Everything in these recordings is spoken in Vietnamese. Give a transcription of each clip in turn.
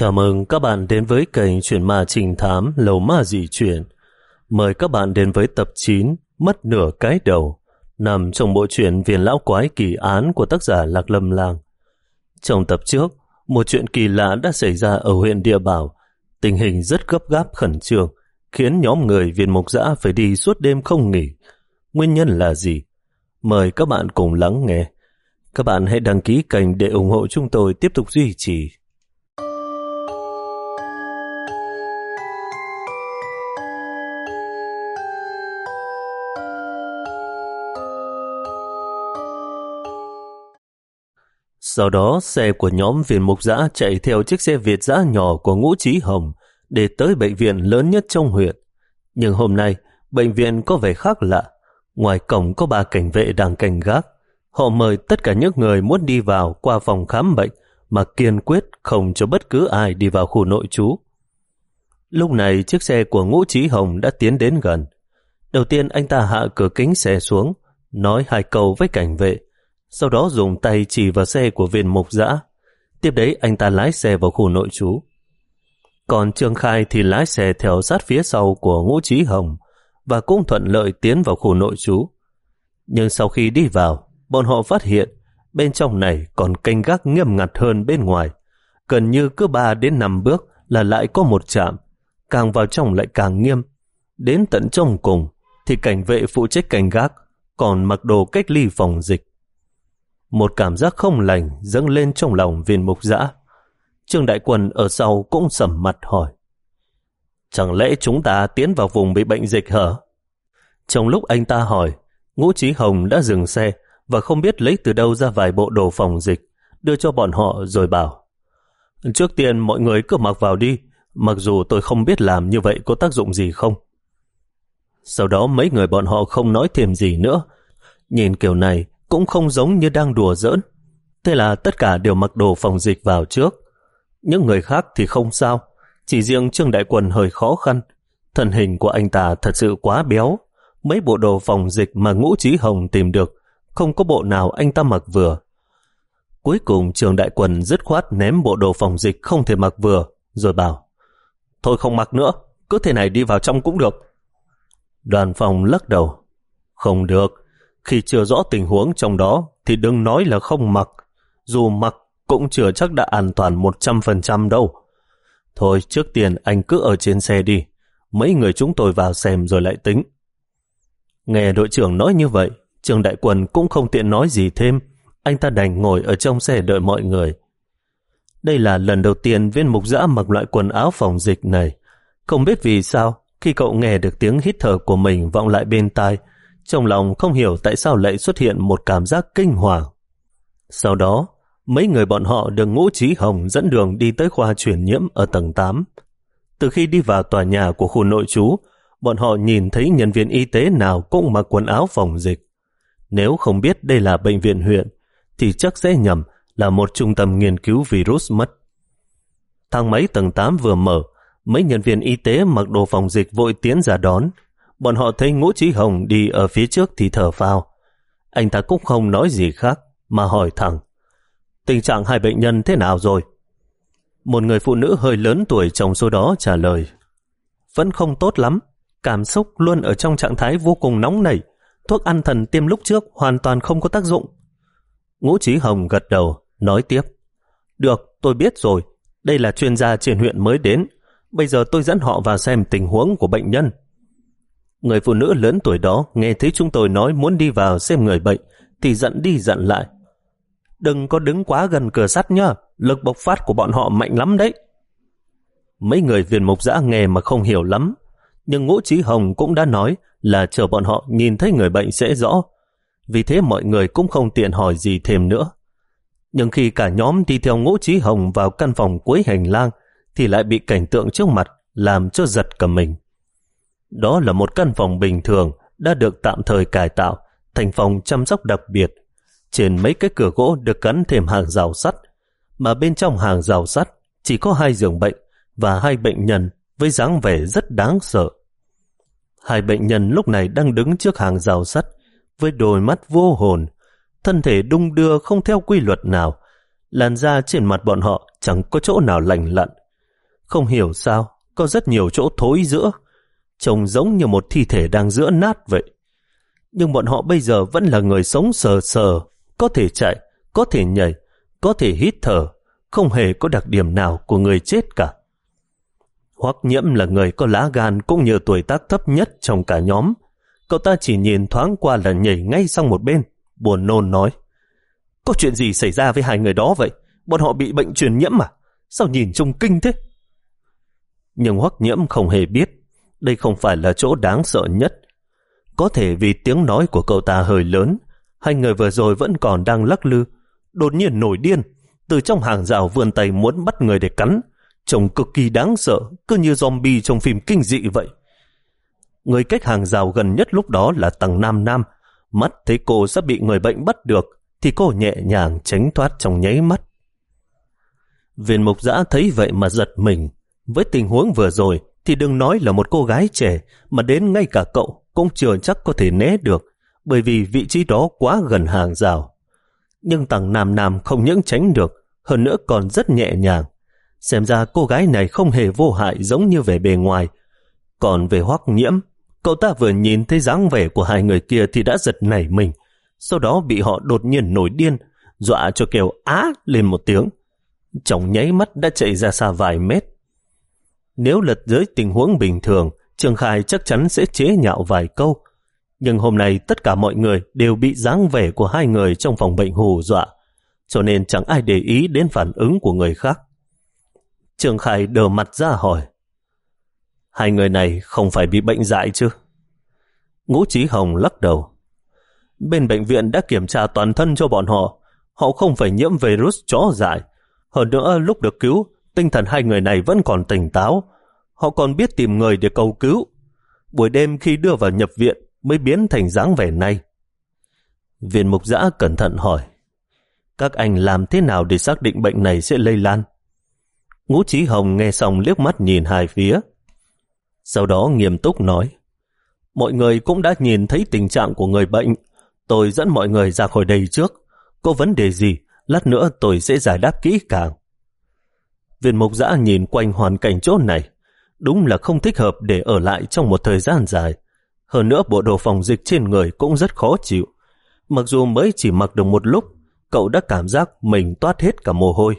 Chào mừng các bạn đến với kênh Chuyện Ma Trình Thám Lầu Ma Dị Chuyện. Mời các bạn đến với tập 9 Mất Nửa Cái Đầu nằm trong bộ truyện Viên Lão Quái Kỳ Án của tác giả Lạc Lâm Lang. Trong tập trước, một chuyện kỳ lạ đã xảy ra ở huyện Địa Bảo. Tình hình rất gấp gáp khẩn trương, khiến nhóm người viên mục giã phải đi suốt đêm không nghỉ. Nguyên nhân là gì? Mời các bạn cùng lắng nghe. Các bạn hãy đăng ký kênh để ủng hộ chúng tôi tiếp tục duy trì. Sau đó, xe của nhóm viên mục giã chạy theo chiếc xe Việt giã nhỏ của Ngũ Trí Hồng để tới bệnh viện lớn nhất trong huyện. Nhưng hôm nay, bệnh viện có vẻ khác lạ. Ngoài cổng có ba cảnh vệ đang cảnh gác. Họ mời tất cả những người muốn đi vào qua phòng khám bệnh mà kiên quyết không cho bất cứ ai đi vào khu nội trú. Lúc này chiếc xe của Ngũ Trí Hồng đã tiến đến gần. Đầu tiên anh ta hạ cửa kính xe xuống, nói hai câu với cảnh vệ, sau đó dùng tay chỉ vào xe của viên mục dã. Tiếp đấy anh ta lái xe vào khu nội trú. Còn Trương Khai thì lái xe theo sát phía sau của Ngũ Trí Hồng và cũng thuận lợi tiến vào khu nội trú. Nhưng sau khi đi vào, bọn họ phát hiện bên trong này còn canh gác nghiêm ngặt hơn bên ngoài. Gần như cứ 3 đến 5 bước là lại có một trạm, càng vào trong lại càng nghiêm. Đến tận trong cùng thì cảnh vệ phụ trách canh gác còn mặc đồ cách ly phòng dịch. Một cảm giác không lành dâng lên trong lòng viên mục dã. Trương Đại Quân ở sau cũng sầm mặt hỏi. Chẳng lẽ chúng ta tiến vào vùng bị bệnh dịch hả? Trong lúc anh ta hỏi, Ngũ Trí Hồng đã dừng xe và không biết lấy từ đâu ra vài bộ đồ phòng dịch, đưa cho bọn họ rồi bảo. Trước tiên mọi người cứ mặc vào đi, mặc dù tôi không biết làm như vậy có tác dụng gì không. Sau đó mấy người bọn họ không nói thêm gì nữa. Nhìn kiểu này, cũng không giống như đang đùa giỡn. Thế là tất cả đều mặc đồ phòng dịch vào trước. Những người khác thì không sao, chỉ riêng Trương Đại Quân hơi khó khăn. Thân hình của anh ta thật sự quá béo. Mấy bộ đồ phòng dịch mà Ngũ Trí Hồng tìm được, không có bộ nào anh ta mặc vừa. Cuối cùng Trường Đại Quân dứt khoát ném bộ đồ phòng dịch không thể mặc vừa, rồi bảo Thôi không mặc nữa, cứ thế này đi vào trong cũng được. Đoàn phòng lắc đầu. Không được, khi chưa rõ tình huống trong đó thì đừng nói là không mặc. Dù mặc cũng chưa chắc đã an toàn 100% đâu. Thôi trước tiên anh cứ ở trên xe đi. Mấy người chúng tôi vào xem rồi lại tính. Nghe đội trưởng nói như vậy, trường đại quần cũng không tiện nói gì thêm. Anh ta đành ngồi ở trong xe đợi mọi người. Đây là lần đầu tiên viên mục giã mặc loại quần áo phòng dịch này. Không biết vì sao, khi cậu nghe được tiếng hít thở của mình vọng lại bên tai, trong lòng không hiểu tại sao lại xuất hiện một cảm giác kinh hoàng. Sau đó, mấy người bọn họ được ngũ trí hồng dẫn đường đi tới khoa chuyển nhiễm ở tầng 8. Từ khi đi vào tòa nhà của khu nội trú, bọn họ nhìn thấy nhân viên y tế nào cũng mặc quần áo phòng dịch. Nếu không biết đây là bệnh viện huyện, thì chắc sẽ nhầm là một trung tâm nghiên cứu virus mất. Thang máy tầng 8 vừa mở, mấy nhân viên y tế mặc đồ phòng dịch vội tiến ra đón, bọn họ thấy Ngũ Trí Hồng đi ở phía trước thì thở phào. Anh ta cũng không nói gì khác, mà hỏi thẳng. Tình trạng hai bệnh nhân thế nào rồi? Một người phụ nữ hơi lớn tuổi trong số đó trả lời. Vẫn không tốt lắm, cảm xúc luôn ở trong trạng thái vô cùng nóng nảy. Thuốc ăn thần tiêm lúc trước hoàn toàn không có tác dụng. Ngũ Trí Hồng gật đầu, nói tiếp. Được, tôi biết rồi. Đây là chuyên gia trên huyện mới đến. Bây giờ tôi dẫn họ vào xem tình huống của bệnh nhân. Người phụ nữ lớn tuổi đó nghe thấy chúng tôi nói muốn đi vào xem người bệnh thì dặn đi dặn lại. Đừng có đứng quá gần cửa sắt nhá, lực bộc phát của bọn họ mạnh lắm đấy. Mấy người viên mục giã nghe mà không hiểu lắm, nhưng Ngũ Trí Hồng cũng đã nói là chờ bọn họ nhìn thấy người bệnh sẽ rõ. Vì thế mọi người cũng không tiện hỏi gì thêm nữa. Nhưng khi cả nhóm đi theo Ngũ Trí Hồng vào căn phòng cuối hành lang thì lại bị cảnh tượng trước mặt làm cho giật cả mình. Đó là một căn phòng bình thường đã được tạm thời cải tạo thành phòng chăm sóc đặc biệt. Trên mấy cái cửa gỗ được gắn thêm hàng rào sắt, mà bên trong hàng rào sắt chỉ có hai giường bệnh và hai bệnh nhân với dáng vẻ rất đáng sợ. Hai bệnh nhân lúc này đang đứng trước hàng rào sắt với đôi mắt vô hồn, thân thể đung đưa không theo quy luật nào. Làn da trên mặt bọn họ chẳng có chỗ nào lành lặn, Không hiểu sao, có rất nhiều chỗ thối giữa, trông giống như một thi thể đang giữa nát vậy. Nhưng bọn họ bây giờ vẫn là người sống sờ sờ, có thể chạy, có thể nhảy, có thể hít thở, không hề có đặc điểm nào của người chết cả. Hoắc nhiễm là người có lá gan cũng như tuổi tác thấp nhất trong cả nhóm. Cậu ta chỉ nhìn thoáng qua là nhảy ngay sang một bên, buồn nôn nói. Có chuyện gì xảy ra với hai người đó vậy? Bọn họ bị bệnh truyền nhiễm à? Sao nhìn trông kinh thế? Nhưng Hoắc nhiễm không hề biết, đây không phải là chỗ đáng sợ nhất. Có thể vì tiếng nói của cậu ta hơi lớn, hai người vừa rồi vẫn còn đang lắc lư, đột nhiên nổi điên, từ trong hàng rào vươn tay muốn bắt người để cắn, trông cực kỳ đáng sợ, cứ như zombie trong phim kinh dị vậy. Người cách hàng rào gần nhất lúc đó là tầng Nam Nam, mắt thấy cô sắp bị người bệnh bắt được, thì cô nhẹ nhàng tránh thoát trong nháy mắt. Viên mục giã thấy vậy mà giật mình. Với tình huống vừa rồi thì đừng nói là một cô gái trẻ mà đến ngay cả cậu cũng chưa chắc có thể né được bởi vì vị trí đó quá gần hàng rào. Nhưng tàng Nam Nam không những tránh được hơn nữa còn rất nhẹ nhàng. Xem ra cô gái này không hề vô hại giống như vẻ bề ngoài. Còn về hoắc nhiễm, cậu ta vừa nhìn thấy dáng vẻ của hai người kia thì đã giật nảy mình. Sau đó bị họ đột nhiên nổi điên, dọa cho kêu á lên một tiếng. Trong nháy mắt đã chạy ra xa vài mét. Nếu lật dưới tình huống bình thường, Trường Khai chắc chắn sẽ chế nhạo vài câu. Nhưng hôm nay tất cả mọi người đều bị dáng vẻ của hai người trong phòng bệnh hù dọa cho nên chẳng ai để ý đến phản ứng của người khác. Trường Khai đờ mặt ra hỏi, hai người này không phải bị bệnh dại chứ? Ngũ Chí Hồng lắc đầu. Bên bệnh viện đã kiểm tra toàn thân cho bọn họ, họ không phải nhiễm virus chó dại. Hơn nữa lúc được cứu, tinh thần hai người này vẫn còn tỉnh táo. Họ còn biết tìm người để cầu cứu. Buổi đêm khi đưa vào nhập viện mới biến thành dáng vẻ này. Viên mục giã cẩn thận hỏi. Các anh làm thế nào để xác định bệnh này sẽ lây lan? Ngũ Chí Hồng nghe xong liếc mắt nhìn hai phía. Sau đó nghiêm túc nói, mọi người cũng đã nhìn thấy tình trạng của người bệnh. Tôi dẫn mọi người ra khỏi đây trước. Có vấn đề gì, lát nữa tôi sẽ giải đáp kỹ càng. Viên mục giã nhìn quanh hoàn cảnh chỗ này, đúng là không thích hợp để ở lại trong một thời gian dài. Hơn nữa bộ đồ phòng dịch trên người cũng rất khó chịu. Mặc dù mới chỉ mặc được một lúc, cậu đã cảm giác mình toát hết cả mồ hôi.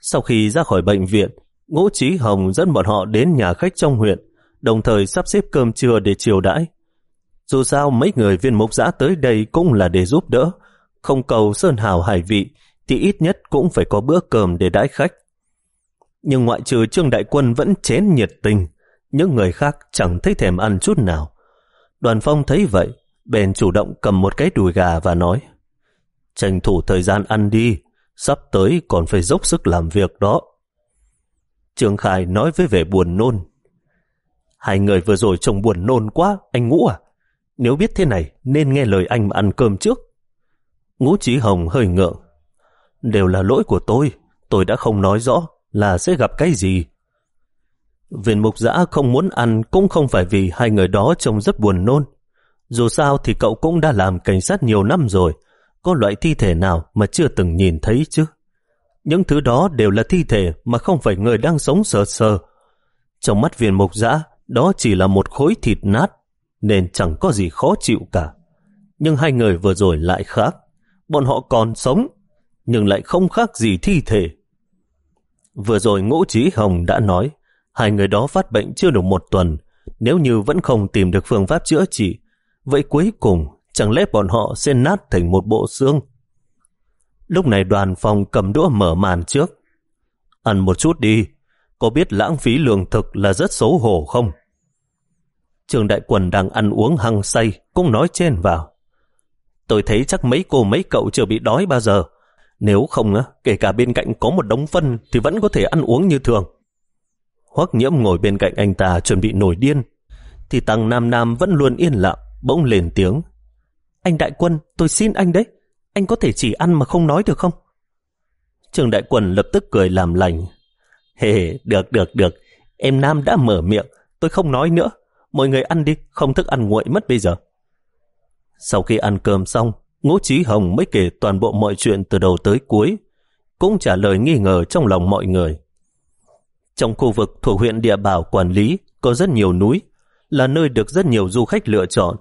Sau khi ra khỏi bệnh viện, Ngũ Trí Hồng dẫn bọn họ đến nhà khách trong huyện, đồng thời sắp xếp cơm trưa để chiều đãi. Dù sao mấy người viên mục giã tới đây cũng là để giúp đỡ, không cầu sơn hào hải vị thì ít nhất cũng phải có bữa cơm để đãi khách. Nhưng ngoại trừ Trương Đại Quân vẫn chén nhiệt tình, những người khác chẳng thấy thèm ăn chút nào. Đoàn phong thấy vậy, bèn chủ động cầm một cái đùi gà và nói tranh thủ thời gian ăn đi, sắp tới còn phải dốc sức làm việc đó. Trương Khai nói với vẻ buồn nôn. Hai người vừa rồi trông buồn nôn quá, anh Ngũ à? Nếu biết thế này, nên nghe lời anh mà ăn cơm trước. Ngũ Chí Hồng hơi ngượng. Đều là lỗi của tôi, tôi đã không nói rõ là sẽ gặp cái gì. Viên mục giã không muốn ăn cũng không phải vì hai người đó trông rất buồn nôn. Dù sao thì cậu cũng đã làm cảnh sát nhiều năm rồi, có loại thi thể nào mà chưa từng nhìn thấy chứ? Những thứ đó đều là thi thể mà không phải người đang sống sờ sờ. Trong mắt viên mục giã, đó chỉ là một khối thịt nát, nên chẳng có gì khó chịu cả. Nhưng hai người vừa rồi lại khác. Bọn họ còn sống, nhưng lại không khác gì thi thể. Vừa rồi Ngũ Trí Hồng đã nói, hai người đó phát bệnh chưa được một tuần, nếu như vẫn không tìm được phương pháp chữa trị, vậy cuối cùng chẳng lẽ bọn họ sẽ nát thành một bộ xương? Lúc này đoàn phòng cầm đũa mở màn trước. Ăn một chút đi, có biết lãng phí lương thực là rất xấu hổ không? Trường đại quần đang ăn uống hăng say, cũng nói chen vào. Tôi thấy chắc mấy cô mấy cậu chưa bị đói bao giờ. Nếu không, kể cả bên cạnh có một đống phân thì vẫn có thể ăn uống như thường. Hoắc nhiễm ngồi bên cạnh anh ta chuẩn bị nổi điên. Thì tăng Nam Nam vẫn luôn yên lặng, bỗng lên tiếng. Anh đại quân, tôi xin anh đấy. Anh có thể chỉ ăn mà không nói được không? Trường đại quân lập tức cười làm lành. Hề, hey, được, được, được. Em Nam đã mở miệng, tôi không nói nữa. Mọi người ăn đi, không thức ăn nguội mất bây giờ. Sau khi ăn cơm xong, Ngũ Chí Hồng mới kể toàn bộ mọi chuyện từ đầu tới cuối, cũng trả lời nghi ngờ trong lòng mọi người. Trong khu vực thuộc huyện Địa Bảo quản lý có rất nhiều núi, là nơi được rất nhiều du khách lựa chọn.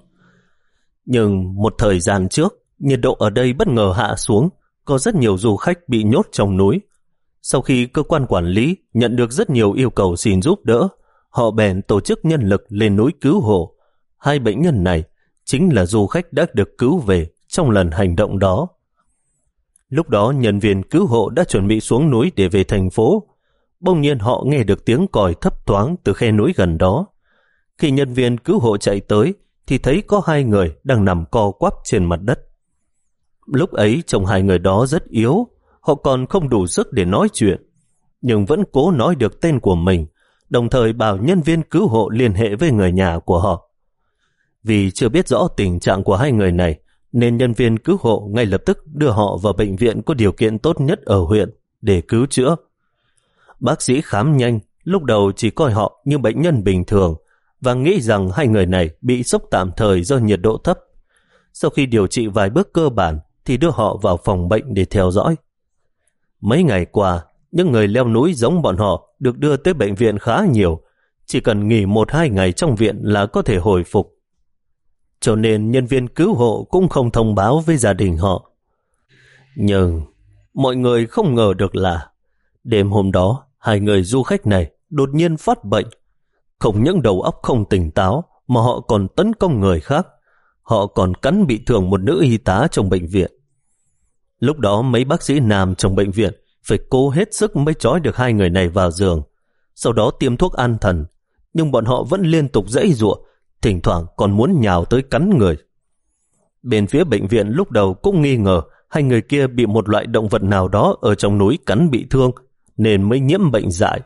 Nhưng một thời gian trước, nhiệt độ ở đây bất ngờ hạ xuống, có rất nhiều du khách bị nhốt trong núi. Sau khi cơ quan quản lý nhận được rất nhiều yêu cầu xin giúp đỡ, họ bèn tổ chức nhân lực lên núi cứu hộ. Hai bệnh nhân này chính là du khách đã được cứu về trong lần hành động đó. Lúc đó nhân viên cứu hộ đã chuẩn bị xuống núi để về thành phố. Bỗng nhiên họ nghe được tiếng còi thấp thoáng từ khe núi gần đó. Khi nhân viên cứu hộ chạy tới thì thấy có hai người đang nằm co quắp trên mặt đất. Lúc ấy chồng hai người đó rất yếu, họ còn không đủ sức để nói chuyện, nhưng vẫn cố nói được tên của mình, đồng thời bảo nhân viên cứu hộ liên hệ với người nhà của họ. Vì chưa biết rõ tình trạng của hai người này, nên nhân viên cứu hộ ngay lập tức đưa họ vào bệnh viện có điều kiện tốt nhất ở huyện để cứu chữa. Bác sĩ khám nhanh, lúc đầu chỉ coi họ như bệnh nhân bình thường và nghĩ rằng hai người này bị sốc tạm thời do nhiệt độ thấp. Sau khi điều trị vài bước cơ bản thì đưa họ vào phòng bệnh để theo dõi. Mấy ngày qua, những người leo núi giống bọn họ được đưa tới bệnh viện khá nhiều, chỉ cần nghỉ một hai ngày trong viện là có thể hồi phục cho nên nhân viên cứu hộ cũng không thông báo với gia đình họ. Nhưng mọi người không ngờ được là đêm hôm đó, hai người du khách này đột nhiên phát bệnh. Không những đầu óc không tỉnh táo, mà họ còn tấn công người khác. Họ còn cắn bị thương một nữ y tá trong bệnh viện. Lúc đó mấy bác sĩ nam trong bệnh viện phải cố hết sức mới trói được hai người này vào giường. Sau đó tiêm thuốc an thần. Nhưng bọn họ vẫn liên tục dãy ruộng thỉnh thoảng còn muốn nhào tới cắn người. Bên phía bệnh viện lúc đầu cũng nghi ngờ hai người kia bị một loại động vật nào đó ở trong núi cắn bị thương, nên mới nhiễm bệnh dại.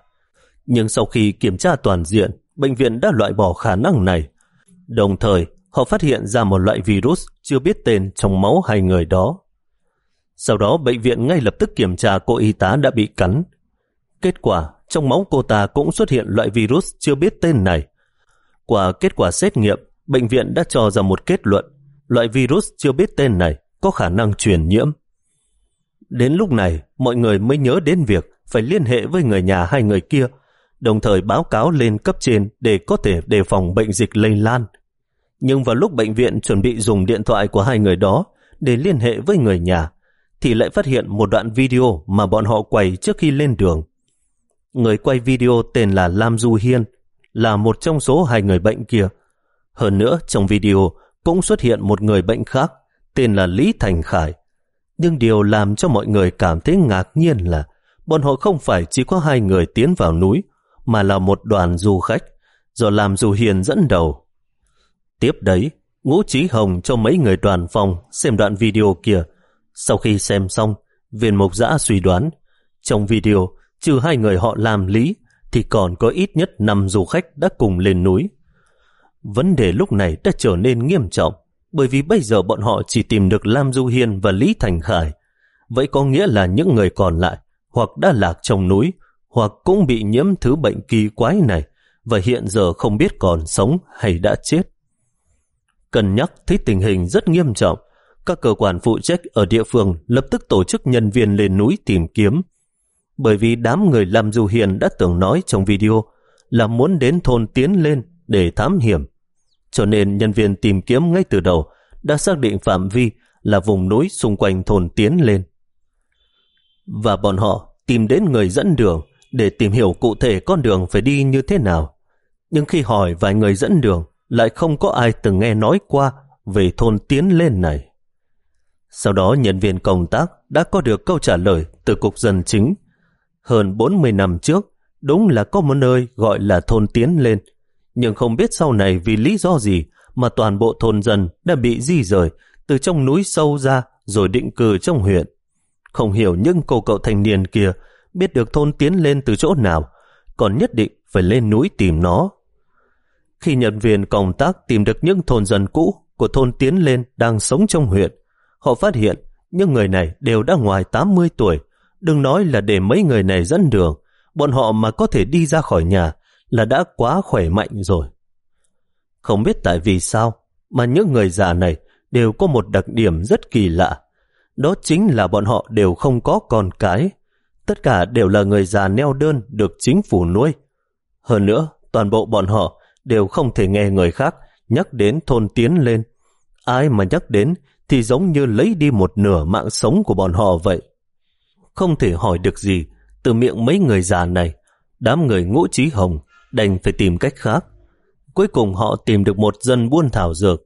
Nhưng sau khi kiểm tra toàn diện, bệnh viện đã loại bỏ khả năng này. Đồng thời, họ phát hiện ra một loại virus chưa biết tên trong máu hai người đó. Sau đó, bệnh viện ngay lập tức kiểm tra cô y tá đã bị cắn. Kết quả, trong máu cô ta cũng xuất hiện loại virus chưa biết tên này. Qua kết quả xét nghiệm, bệnh viện đã cho ra một kết luận loại virus chưa biết tên này có khả năng truyền nhiễm. Đến lúc này, mọi người mới nhớ đến việc phải liên hệ với người nhà hai người kia, đồng thời báo cáo lên cấp trên để có thể đề phòng bệnh dịch lây lan. Nhưng vào lúc bệnh viện chuẩn bị dùng điện thoại của hai người đó để liên hệ với người nhà, thì lại phát hiện một đoạn video mà bọn họ quay trước khi lên đường. Người quay video tên là Lam Du Hiên, là một trong số hai người bệnh kia. Hơn nữa, trong video cũng xuất hiện một người bệnh khác, tên là Lý Thành Khải. Nhưng điều làm cho mọi người cảm thấy ngạc nhiên là bọn họ không phải chỉ có hai người tiến vào núi, mà là một đoàn du khách, do làm du hiền dẫn đầu. Tiếp đấy, Ngũ Trí Hồng cho mấy người đoàn phòng xem đoạn video kia. Sau khi xem xong, viên mục giã suy đoán, trong video, trừ hai người họ làm lý, thì còn có ít nhất năm du khách đã cùng lên núi. Vấn đề lúc này đã trở nên nghiêm trọng, bởi vì bây giờ bọn họ chỉ tìm được Lam Du Hiên và Lý Thành Khải. Vậy có nghĩa là những người còn lại hoặc đã lạc trong núi, hoặc cũng bị nhiễm thứ bệnh kỳ quái này và hiện giờ không biết còn sống hay đã chết. Cần nhắc thấy tình hình rất nghiêm trọng, các cơ quan phụ trách ở địa phương lập tức tổ chức nhân viên lên núi tìm kiếm bởi vì đám người làm dù hiền đã tưởng nói trong video là muốn đến thôn tiến lên để thám hiểm. Cho nên nhân viên tìm kiếm ngay từ đầu đã xác định phạm vi là vùng núi xung quanh thôn tiến lên. Và bọn họ tìm đến người dẫn đường để tìm hiểu cụ thể con đường phải đi như thế nào. Nhưng khi hỏi vài người dẫn đường, lại không có ai từng nghe nói qua về thôn tiến lên này. Sau đó nhân viên công tác đã có được câu trả lời từ cục dân chính hơn 40 năm trước, đúng là có một nơi gọi là thôn tiến lên. Nhưng không biết sau này vì lý do gì mà toàn bộ thôn dân đã bị di rời từ trong núi sâu ra rồi định cư trong huyện. Không hiểu những cô cậu thanh niên kia biết được thôn tiến lên từ chỗ nào, còn nhất định phải lên núi tìm nó. Khi nhân viên công tác tìm được những thôn dân cũ của thôn tiến lên đang sống trong huyện, họ phát hiện những người này đều đã ngoài 80 tuổi, Đừng nói là để mấy người này dẫn đường, bọn họ mà có thể đi ra khỏi nhà là đã quá khỏe mạnh rồi. Không biết tại vì sao mà những người già này đều có một đặc điểm rất kỳ lạ. Đó chính là bọn họ đều không có con cái. Tất cả đều là người già neo đơn được chính phủ nuôi. Hơn nữa, toàn bộ bọn họ đều không thể nghe người khác nhắc đến thôn tiến lên. Ai mà nhắc đến thì giống như lấy đi một nửa mạng sống của bọn họ vậy. Không thể hỏi được gì từ miệng mấy người già này. Đám người ngũ trí hồng đành phải tìm cách khác. Cuối cùng họ tìm được một dân buôn thảo dược.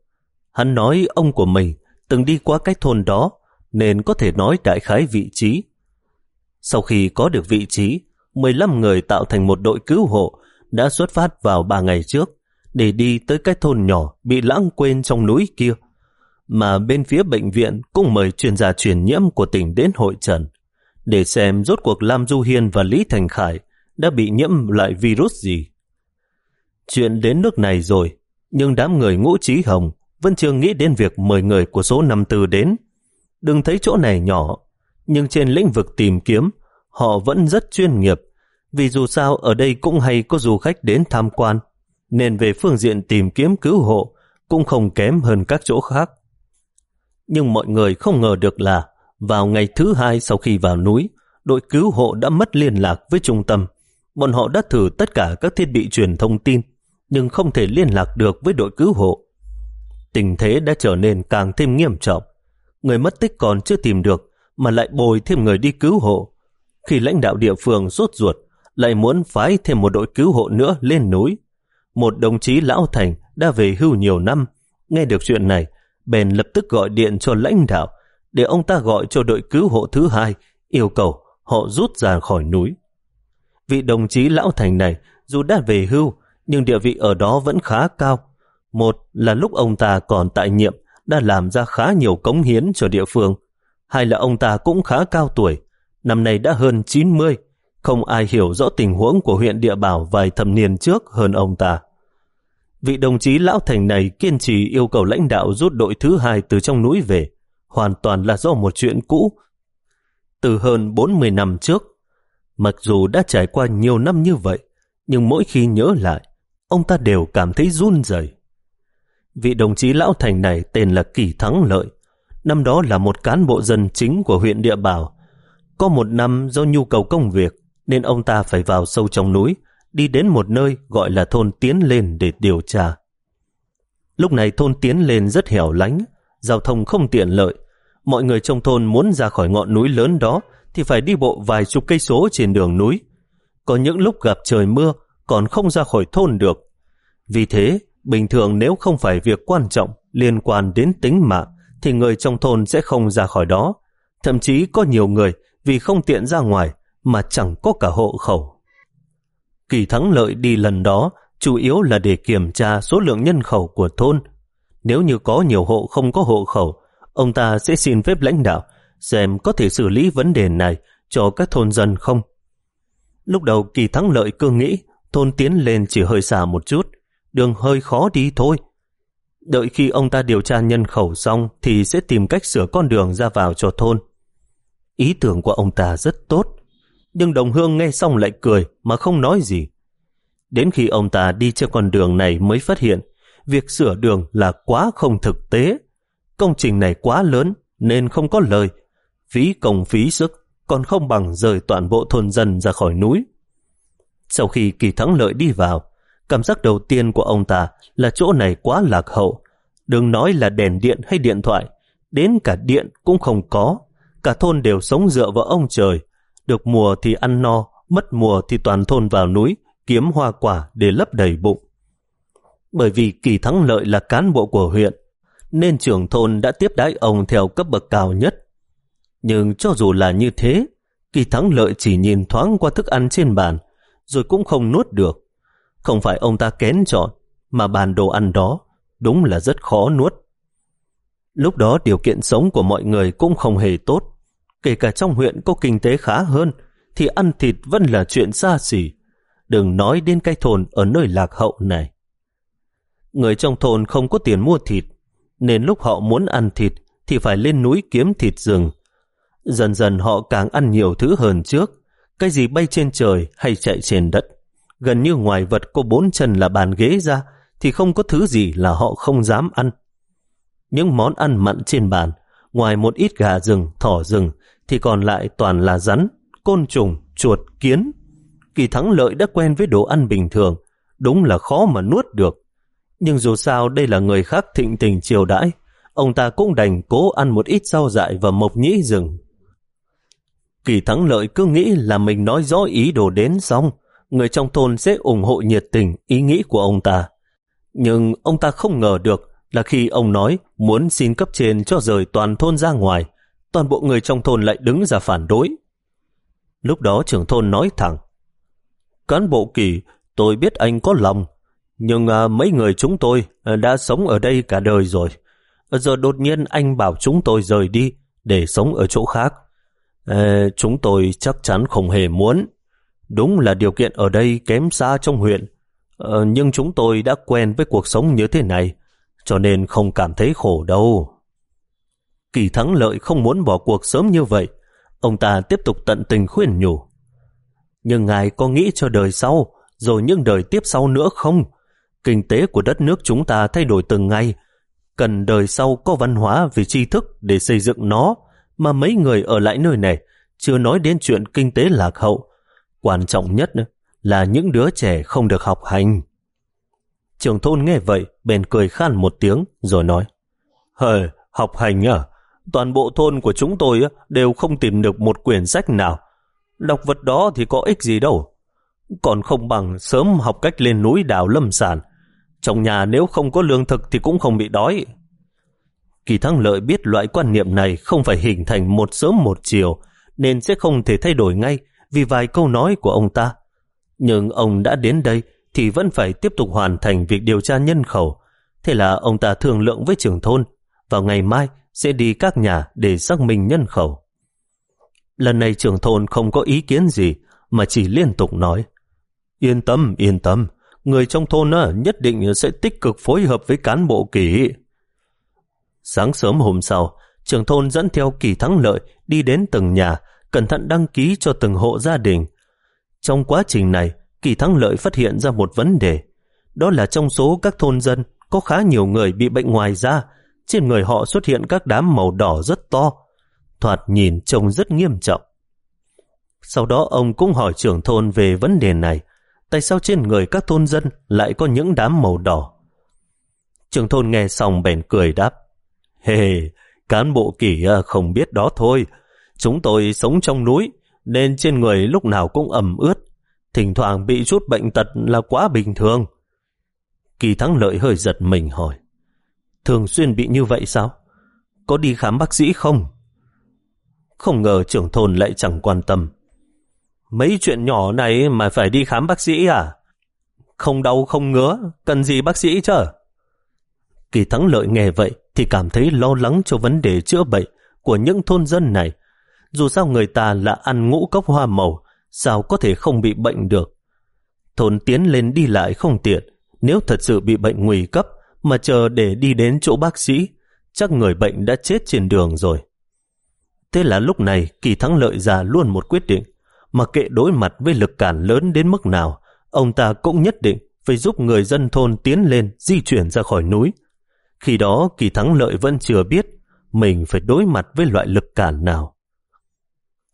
Hắn nói ông của mình từng đi qua cái thôn đó nên có thể nói đại khái vị trí. Sau khi có được vị trí, 15 người tạo thành một đội cứu hộ đã xuất phát vào 3 ngày trước để đi tới cái thôn nhỏ bị lãng quên trong núi kia. Mà bên phía bệnh viện cũng mời chuyên gia truyền nhiễm của tỉnh đến hội trần để xem rốt cuộc Lam Du Hiên và Lý Thành Khải đã bị nhiễm lại virus gì. Chuyện đến nước này rồi, nhưng đám người ngũ trí hồng vẫn chưa nghĩ đến việc mời người của số 54 đến. Đừng thấy chỗ này nhỏ, nhưng trên lĩnh vực tìm kiếm, họ vẫn rất chuyên nghiệp, vì dù sao ở đây cũng hay có du khách đến tham quan, nên về phương diện tìm kiếm cứu hộ cũng không kém hơn các chỗ khác. Nhưng mọi người không ngờ được là vào ngày thứ hai sau khi vào núi, đội cứu hộ đã mất liên lạc với trung tâm. Bọn họ đã thử tất cả các thiết bị truyền thông tin, nhưng không thể liên lạc được với đội cứu hộ. Tình thế đã trở nên càng thêm nghiêm trọng. Người mất tích còn chưa tìm được, mà lại bồi thêm người đi cứu hộ. Khi lãnh đạo địa phương rốt ruột, lại muốn phái thêm một đội cứu hộ nữa lên núi. Một đồng chí lão thành đã về hưu nhiều năm, nghe được chuyện này, bèn lập tức gọi điện cho lãnh đạo để ông ta gọi cho đội cứu hộ thứ hai, yêu cầu họ rút ra khỏi núi. Vị đồng chí lão thành này dù đã về hưu, nhưng địa vị ở đó vẫn khá cao. Một là lúc ông ta còn tại nhiệm đã làm ra khá nhiều cống hiến cho địa phương. Hai là ông ta cũng khá cao tuổi, năm nay đã hơn 90, không ai hiểu rõ tình huống của huyện Địa Bảo vài thập niên trước hơn ông ta. Vị đồng chí lão thành này kiên trì yêu cầu lãnh đạo rút đội thứ hai từ trong núi về, hoàn toàn là do một chuyện cũ. Từ hơn 40 năm trước, mặc dù đã trải qua nhiều năm như vậy, nhưng mỗi khi nhớ lại, ông ta đều cảm thấy run rẩy. Vị đồng chí lão thành này tên là Kỳ Thắng Lợi, năm đó là một cán bộ dân chính của huyện Địa Bảo. Có một năm do nhu cầu công việc, nên ông ta phải vào sâu trong núi, đi đến một nơi gọi là thôn Tiến Lên để điều tra. Lúc này thôn Tiến Lên rất hẻo lánh, giao thông không tiện lợi, mọi người trong thôn muốn ra khỏi ngọn núi lớn đó thì phải đi bộ vài chục cây số trên đường núi. Có những lúc gặp trời mưa còn không ra khỏi thôn được. Vì thế, bình thường nếu không phải việc quan trọng liên quan đến tính mạng thì người trong thôn sẽ không ra khỏi đó. Thậm chí có nhiều người vì không tiện ra ngoài mà chẳng có cả hộ khẩu. Kỳ thắng lợi đi lần đó chủ yếu là để kiểm tra số lượng nhân khẩu của thôn. Nếu như có nhiều hộ không có hộ khẩu ông ta sẽ xin phép lãnh đạo xem có thể xử lý vấn đề này cho các thôn dân không. Lúc đầu kỳ thắng lợi cương nghĩ thôn tiến lên chỉ hơi xa một chút, đường hơi khó đi thôi. Đợi khi ông ta điều tra nhân khẩu xong thì sẽ tìm cách sửa con đường ra vào cho thôn. Ý tưởng của ông ta rất tốt, nhưng đồng hương nghe xong lại cười mà không nói gì. Đến khi ông ta đi trên con đường này mới phát hiện việc sửa đường là quá không thực tế. Công trình này quá lớn nên không có lời. Phí công phí sức còn không bằng rời toàn bộ thôn dân ra khỏi núi. Sau khi kỳ thắng lợi đi vào, cảm giác đầu tiên của ông ta là chỗ này quá lạc hậu. Đừng nói là đèn điện hay điện thoại, đến cả điện cũng không có. Cả thôn đều sống dựa vào ông trời. Được mùa thì ăn no, mất mùa thì toàn thôn vào núi, kiếm hoa quả để lấp đầy bụng. Bởi vì kỳ thắng lợi là cán bộ của huyện, nên trưởng thôn đã tiếp đái ông theo cấp bậc cao nhất. Nhưng cho dù là như thế, kỳ thắng lợi chỉ nhìn thoáng qua thức ăn trên bàn, rồi cũng không nuốt được. Không phải ông ta kén chọn, mà bàn đồ ăn đó đúng là rất khó nuốt. Lúc đó điều kiện sống của mọi người cũng không hề tốt. Kể cả trong huyện có kinh tế khá hơn, thì ăn thịt vẫn là chuyện xa xỉ. Đừng nói đến cái thôn ở nơi lạc hậu này. Người trong thôn không có tiền mua thịt, nên lúc họ muốn ăn thịt thì phải lên núi kiếm thịt rừng. Dần dần họ càng ăn nhiều thứ hơn trước, cái gì bay trên trời hay chạy trên đất. Gần như ngoài vật có bốn chân là bàn ghế ra thì không có thứ gì là họ không dám ăn. Những món ăn mặn trên bàn, ngoài một ít gà rừng, thỏ rừng thì còn lại toàn là rắn, côn trùng, chuột, kiến. Kỳ thắng lợi đã quen với đồ ăn bình thường, đúng là khó mà nuốt được. Nhưng dù sao đây là người khác thịnh tình chiều đãi, ông ta cũng đành cố ăn một ít rau dại và mộc nhĩ rừng. Kỳ thắng lợi cứ nghĩ là mình nói rõ ý đồ đến xong, người trong thôn sẽ ủng hộ nhiệt tình ý nghĩ của ông ta. Nhưng ông ta không ngờ được là khi ông nói muốn xin cấp trên cho rời toàn thôn ra ngoài, toàn bộ người trong thôn lại đứng ra phản đối. Lúc đó trưởng thôn nói thẳng, Cán bộ kỳ, tôi biết anh có lòng, nhưng à, mấy người chúng tôi à, đã sống ở đây cả đời rồi. À, giờ đột nhiên anh bảo chúng tôi rời đi để sống ở chỗ khác. À, chúng tôi chắc chắn không hề muốn. Đúng là điều kiện ở đây kém xa trong huyện, à, nhưng chúng tôi đã quen với cuộc sống như thế này, cho nên không cảm thấy khổ đâu. Kỳ thắng lợi không muốn bỏ cuộc sớm như vậy, ông ta tiếp tục tận tình khuyên nhủ. Nhưng ngài có nghĩ cho đời sau, rồi những đời tiếp sau nữa không? Kinh tế của đất nước chúng ta thay đổi từng ngày, cần đời sau có văn hóa về tri thức để xây dựng nó, mà mấy người ở lại nơi này chưa nói đến chuyện kinh tế lạc hậu. Quan trọng nhất là những đứa trẻ không được học hành. Trường thôn nghe vậy, bèn cười khan một tiếng, rồi nói, Hời, học hành à? Toàn bộ thôn của chúng tôi đều không tìm được một quyển sách nào. Đọc vật đó thì có ích gì đâu. Còn không bằng sớm học cách lên núi đào lâm sản. Trong nhà nếu không có lương thực thì cũng không bị đói. Kỳ Thắng Lợi biết loại quan niệm này không phải hình thành một sớm một chiều, nên sẽ không thể thay đổi ngay vì vài câu nói của ông ta. Nhưng ông đã đến đây thì vẫn phải tiếp tục hoàn thành việc điều tra nhân khẩu. Thế là ông ta thương lượng với trưởng thôn, vào ngày mai sẽ đi các nhà để xác minh nhân khẩu. Lần này trưởng thôn không có ý kiến gì, mà chỉ liên tục nói, Yên tâm, yên tâm, người trong thôn nhất định sẽ tích cực phối hợp với cán bộ kỷ. Sáng sớm hôm sau, trưởng thôn dẫn theo kỳ thắng lợi đi đến từng nhà, cẩn thận đăng ký cho từng hộ gia đình. Trong quá trình này, kỳ thắng lợi phát hiện ra một vấn đề. Đó là trong số các thôn dân có khá nhiều người bị bệnh ngoài da, trên người họ xuất hiện các đám màu đỏ rất to, thoạt nhìn trông rất nghiêm trọng. Sau đó ông cũng hỏi trưởng thôn về vấn đề này, tại sao trên người các thôn dân lại có những đám màu đỏ. Trường thôn nghe xong bèn cười đáp, Hề, hey, cán bộ kỷ à, không biết đó thôi, chúng tôi sống trong núi, nên trên người lúc nào cũng ẩm ướt, thỉnh thoảng bị chút bệnh tật là quá bình thường. Kỳ thắng lợi hơi giật mình hỏi, thường xuyên bị như vậy sao? Có đi khám bác sĩ không? Không ngờ trưởng thôn lại chẳng quan tâm. Mấy chuyện nhỏ này mà phải đi khám bác sĩ à? Không đau không ngứa, cần gì bác sĩ chứ? Kỳ thắng lợi nghe vậy thì cảm thấy lo lắng cho vấn đề chữa bệnh của những thôn dân này. Dù sao người ta là ăn ngũ cốc hoa màu, sao có thể không bị bệnh được? Thôn tiến lên đi lại không tiện, nếu thật sự bị bệnh nguy cấp mà chờ để đi đến chỗ bác sĩ, chắc người bệnh đã chết trên đường rồi. Thế là lúc này kỳ thắng lợi ra luôn một quyết định, mà kệ đối mặt với lực cản lớn đến mức nào, ông ta cũng nhất định phải giúp người dân thôn tiến lên di chuyển ra khỏi núi. Khi đó kỳ thắng lợi vẫn chưa biết mình phải đối mặt với loại lực cản nào.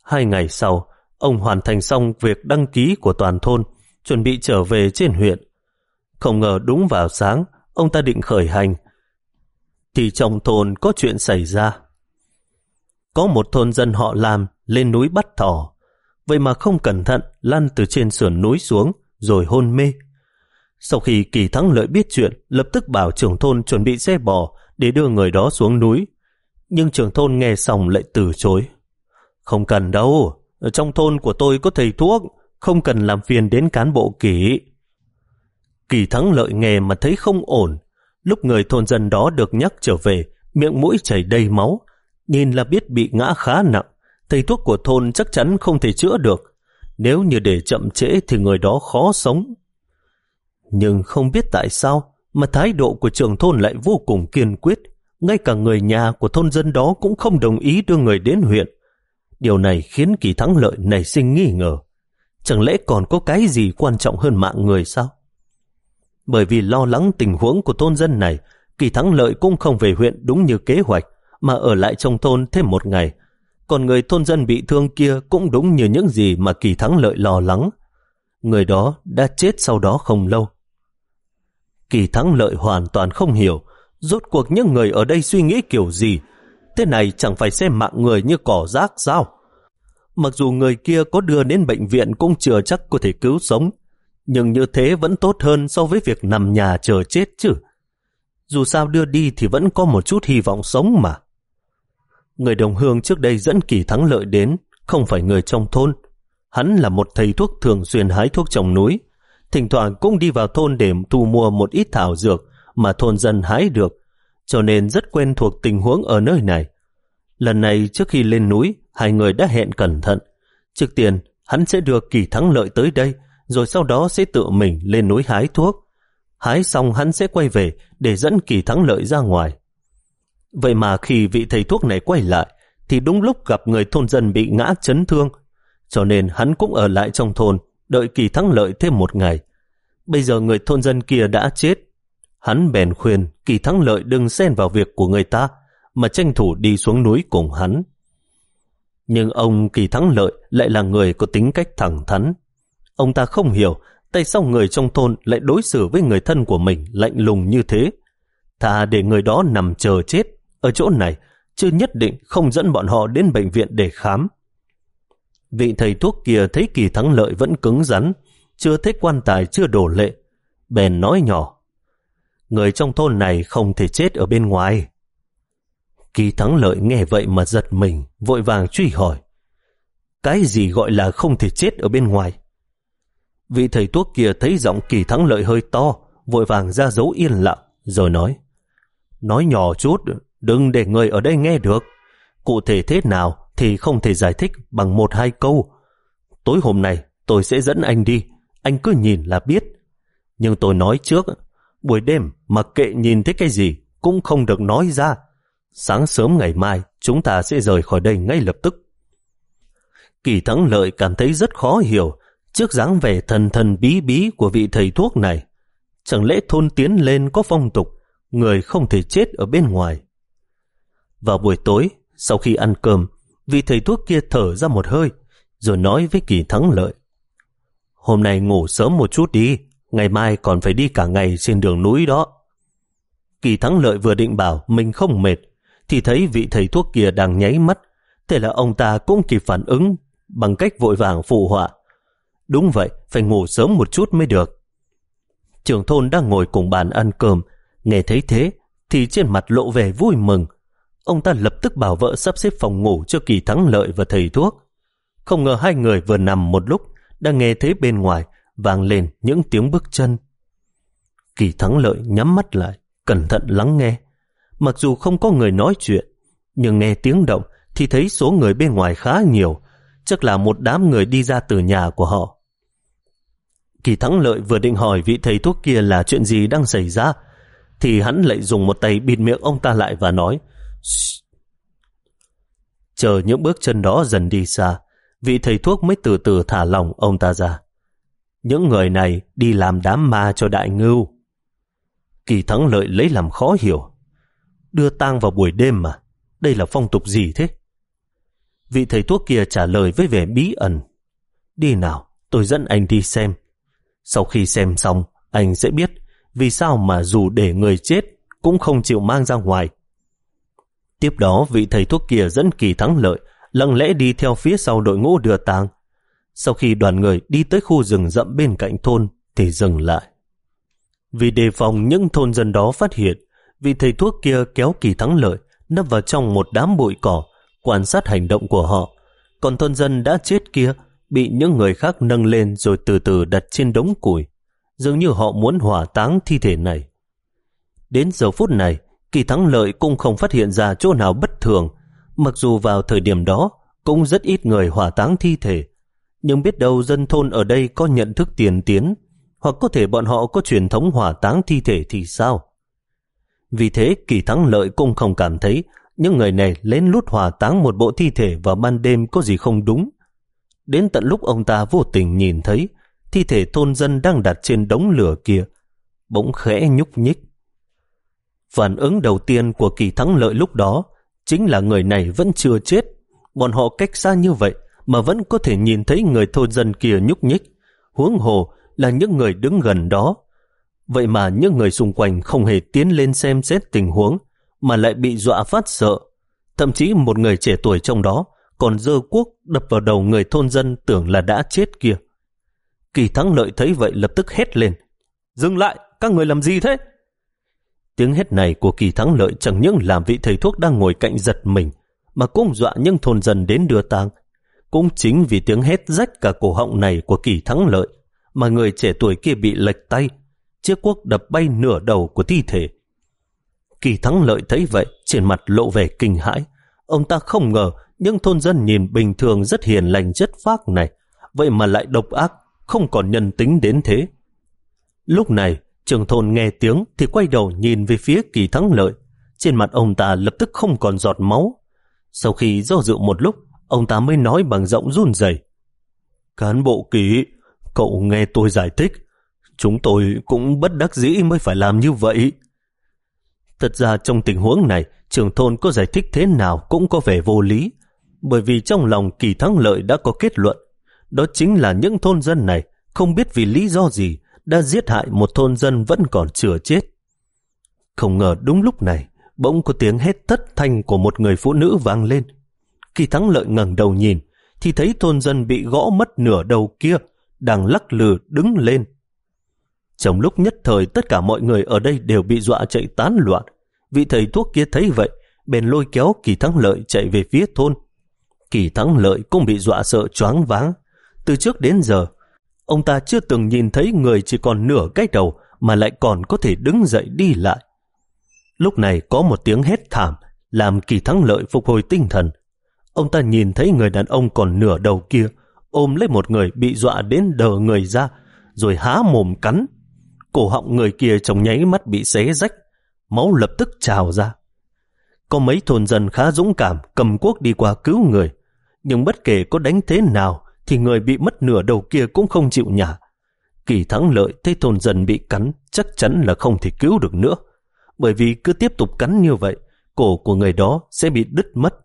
Hai ngày sau, ông hoàn thành xong việc đăng ký của toàn thôn, chuẩn bị trở về trên huyện. Không ngờ đúng vào sáng, ông ta định khởi hành. Thì trong thôn có chuyện xảy ra. Có một thôn dân họ làm lên núi bắt thỏ, vậy mà không cẩn thận lăn từ trên sườn núi xuống rồi hôn mê. Sau khi Kỳ Thắng Lợi biết chuyện, lập tức bảo trưởng thôn chuẩn bị xe bò để đưa người đó xuống núi. Nhưng trưởng thôn nghe xong lại từ chối. Không cần đâu, ở trong thôn của tôi có thầy thuốc, không cần làm phiền đến cán bộ Kỳ. Kỳ Thắng Lợi nghe mà thấy không ổn. Lúc người thôn dân đó được nhắc trở về, miệng mũi chảy đầy máu, nhìn là biết bị ngã khá nặng. Thầy thuốc của thôn chắc chắn không thể chữa được. Nếu như để chậm trễ thì người đó khó sống. Nhưng không biết tại sao mà thái độ của trưởng thôn lại vô cùng kiên quyết. Ngay cả người nhà của thôn dân đó cũng không đồng ý đưa người đến huyện. Điều này khiến kỳ thắng lợi nảy sinh nghi ngờ. Chẳng lẽ còn có cái gì quan trọng hơn mạng người sao? Bởi vì lo lắng tình huống của thôn dân này, kỳ thắng lợi cũng không về huyện đúng như kế hoạch, mà ở lại trong thôn thêm một ngày còn người thôn dân bị thương kia cũng đúng như những gì mà kỳ thắng lợi lo lắng. Người đó đã chết sau đó không lâu. Kỳ thắng lợi hoàn toàn không hiểu rốt cuộc những người ở đây suy nghĩ kiểu gì. Thế này chẳng phải xem mạng người như cỏ rác sao? Mặc dù người kia có đưa đến bệnh viện cũng chưa chắc có thể cứu sống, nhưng như thế vẫn tốt hơn so với việc nằm nhà chờ chết chứ. Dù sao đưa đi thì vẫn có một chút hy vọng sống mà. Người đồng hương trước đây dẫn kỳ thắng lợi đến, không phải người trong thôn. Hắn là một thầy thuốc thường xuyên hái thuốc trồng núi, thỉnh thoảng cũng đi vào thôn để thu mua một ít thảo dược mà thôn dân hái được, cho nên rất quen thuộc tình huống ở nơi này. Lần này trước khi lên núi, hai người đã hẹn cẩn thận. Trước tiên, hắn sẽ đưa kỳ thắng lợi tới đây, rồi sau đó sẽ tự mình lên núi hái thuốc. Hái xong hắn sẽ quay về để dẫn kỳ thắng lợi ra ngoài. Vậy mà khi vị thầy thuốc này quay lại, thì đúng lúc gặp người thôn dân bị ngã chấn thương, cho nên hắn cũng ở lại trong thôn, đợi kỳ thắng lợi thêm một ngày. Bây giờ người thôn dân kia đã chết, Hắn bèn khuyên kỳ thắng lợi đừng xen vào việc của người ta, mà tranh thủ đi xuống núi cùng hắn. Nhưng ông kỳ thắng lợi lại là người có tính cách thẳng thắn. Ông ta không hiểu tại sao người trong thôn lại đối xử với người thân của mình lạnh lùng như thế. Thà để người đó nằm chờ chết ở chỗ này, chứ nhất định không dẫn bọn họ đến bệnh viện để khám. Vị thầy thuốc kia thấy kỳ thắng lợi vẫn cứng rắn, chưa thấy quan tài chưa đổ lệ. Bèn nói nhỏ, người trong thôn này không thể chết ở bên ngoài. Kỳ thắng lợi nghe vậy mà giật mình, vội vàng truy hỏi. Cái gì gọi là không thể chết ở bên ngoài? Vị thầy thuốc kia thấy giọng kỳ thắng lợi hơi to, vội vàng ra dấu yên lặng, rồi nói. Nói nhỏ chút, đừng để người ở đây nghe được. Cụ thể thế nào thì không thể giải thích bằng một hai câu. Tối hôm nay tôi sẽ dẫn anh đi, anh cứ nhìn là biết. Nhưng tôi nói trước, buổi đêm mặc kệ nhìn thấy cái gì cũng không được nói ra. Sáng sớm ngày mai chúng ta sẽ rời khỏi đây ngay lập tức. Kỳ thắng lợi cảm thấy rất khó hiểu trước dáng vẻ thần thần bí bí của vị thầy thuốc này. Chẳng lẽ thôn tiến lên có phong tục, người không thể chết ở bên ngoài. Vào buổi tối, sau khi ăn cơm, vị thầy thuốc kia thở ra một hơi, rồi nói với kỳ thắng lợi. Hôm nay ngủ sớm một chút đi, ngày mai còn phải đi cả ngày trên đường núi đó. Kỳ thắng lợi vừa định bảo mình không mệt, thì thấy vị thầy thuốc kia đang nháy mắt, thế là ông ta cũng kịp phản ứng bằng cách vội vàng phụ họa. Đúng vậy, phải ngủ sớm một chút mới được. Trưởng thôn đang ngồi cùng bàn ăn cơm, nghe thấy thế thì trên mặt lộ vẻ vui mừng. Ông ta lập tức bảo vợ sắp xếp phòng ngủ cho kỳ thắng lợi và thầy thuốc. Không ngờ hai người vừa nằm một lúc đã nghe thấy bên ngoài vang lên những tiếng bước chân. Kỳ thắng lợi nhắm mắt lại, cẩn thận lắng nghe. Mặc dù không có người nói chuyện, nhưng nghe tiếng động thì thấy số người bên ngoài khá nhiều, chắc là một đám người đi ra từ nhà của họ. Kỳ thắng lợi vừa định hỏi vị thầy thuốc kia là chuyện gì đang xảy ra, thì hắn lại dùng một tay bịt miệng ông ta lại và nói Chờ những bước chân đó dần đi xa, vị thầy thuốc mới từ từ thả lòng ông ta ra. Những người này đi làm đám ma cho đại ngưu. Kỳ thắng lợi lấy làm khó hiểu. Đưa tang vào buổi đêm mà. Đây là phong tục gì thế? Vị thầy thuốc kia trả lời với vẻ bí ẩn. Đi nào, tôi dẫn anh đi xem. Sau khi xem xong, anh sẽ biết vì sao mà dù để người chết cũng không chịu mang ra ngoài. Tiếp đó, vị thầy thuốc kia dẫn kỳ thắng lợi, lặng lẽ đi theo phía sau đội ngũ đưa tang. Sau khi đoàn người đi tới khu rừng rậm bên cạnh thôn thì dừng lại. Vì đề phòng những thôn dân đó phát hiện, vị thầy thuốc kia kéo kỳ thắng lợi nấp vào trong một đám bụi cỏ, quan sát hành động của họ. Còn thôn dân đã chết kia bị những người khác nâng lên rồi từ từ đặt trên đống củi. Dường như họ muốn hỏa táng thi thể này. Đến giờ phút này, kỳ thắng lợi cũng không phát hiện ra chỗ nào bất thường. Mặc dù vào thời điểm đó, cũng rất ít người hỏa táng thi thể, nhưng biết đâu dân thôn ở đây có nhận thức tiền tiến, hoặc có thể bọn họ có truyền thống hỏa táng thi thể thì sao? Vì thế kỳ thắng lợi cũng không cảm thấy những người này lén lút hỏa táng một bộ thi thể vào ban đêm có gì không đúng. Đến tận lúc ông ta vô tình nhìn thấy thi thể thôn dân đang đặt trên đống lửa kia, bỗng khẽ nhúc nhích. Phản ứng đầu tiên của kỳ thắng lợi lúc đó chính là người này vẫn chưa chết, bọn họ cách xa như vậy mà vẫn có thể nhìn thấy người thôn dân kia nhúc nhích. Huống hồ là những người đứng gần đó. Vậy mà những người xung quanh không hề tiến lên xem xét tình huống, mà lại bị dọa phát sợ. Thậm chí một người trẻ tuổi trong đó còn dơ cuốc đập vào đầu người thôn dân tưởng là đã chết kia. Kỳ thắng lợi thấy vậy lập tức hét lên. Dừng lại, các người làm gì thế? Tiếng hét này của kỳ thắng lợi chẳng những làm vị thầy thuốc đang ngồi cạnh giật mình, mà cũng dọa những thôn dân đến đưa tang. Cũng chính vì tiếng hét rách cả cổ họng này của kỳ thắng lợi, mà người trẻ tuổi kia bị lệch tay, chiếc cuốc đập bay nửa đầu của thi thể. Kỳ thắng lợi thấy vậy, trên mặt lộ vẻ kinh hãi. Ông ta không ngờ những thôn dân nhìn bình thường rất hiền lành chất phác này, vậy mà lại độc ác, không còn nhân tính đến thế. Lúc này, trường thôn nghe tiếng thì quay đầu nhìn về phía kỳ thắng lợi. Trên mặt ông ta lập tức không còn giọt máu. Sau khi do dự một lúc, ông ta mới nói bằng giọng run rẩy. Cán bộ kỳ, cậu nghe tôi giải thích. Chúng tôi cũng bất đắc dĩ mới phải làm như vậy. Thật ra trong tình huống này, trường thôn có giải thích thế nào cũng có vẻ vô lý, bởi vì trong lòng kỳ thắng lợi đã có kết luận. Đó chính là những thôn dân này không biết vì lý do gì đã giết hại một thôn dân vẫn còn chưa chết. Không ngờ đúng lúc này, bỗng có tiếng hét thất thanh của một người phụ nữ vang lên. Kỳ thắng lợi ngẩng đầu nhìn, thì thấy thôn dân bị gõ mất nửa đầu kia, đang lắc lừ đứng lên. Trong lúc nhất thời tất cả mọi người ở đây đều bị dọa chạy tán loạn. Vị thầy thuốc kia thấy vậy, bèn lôi kéo kỳ thắng lợi chạy về phía thôn. Kỳ thắng lợi cũng bị dọa sợ choáng váng. Từ trước đến giờ, ông ta chưa từng nhìn thấy người chỉ còn nửa cái đầu mà lại còn có thể đứng dậy đi lại. Lúc này có một tiếng hét thảm, làm kỳ thắng lợi phục hồi tinh thần. Ông ta nhìn thấy người đàn ông còn nửa đầu kia, ôm lấy một người bị dọa đến đờ người ra, rồi há mồm cắn. Cổ họng người kia trong nháy mắt bị xé rách, máu lập tức trào ra. Có mấy thôn dân khá dũng cảm cầm cuốc đi qua cứu người, nhưng bất kể có đánh thế nào thì người bị mất nửa đầu kia cũng không chịu nhả. Kỳ thắng lợi thấy thôn dân bị cắn chắc chắn là không thể cứu được nữa. Bởi vì cứ tiếp tục cắn như vậy, cổ của người đó sẽ bị đứt mất.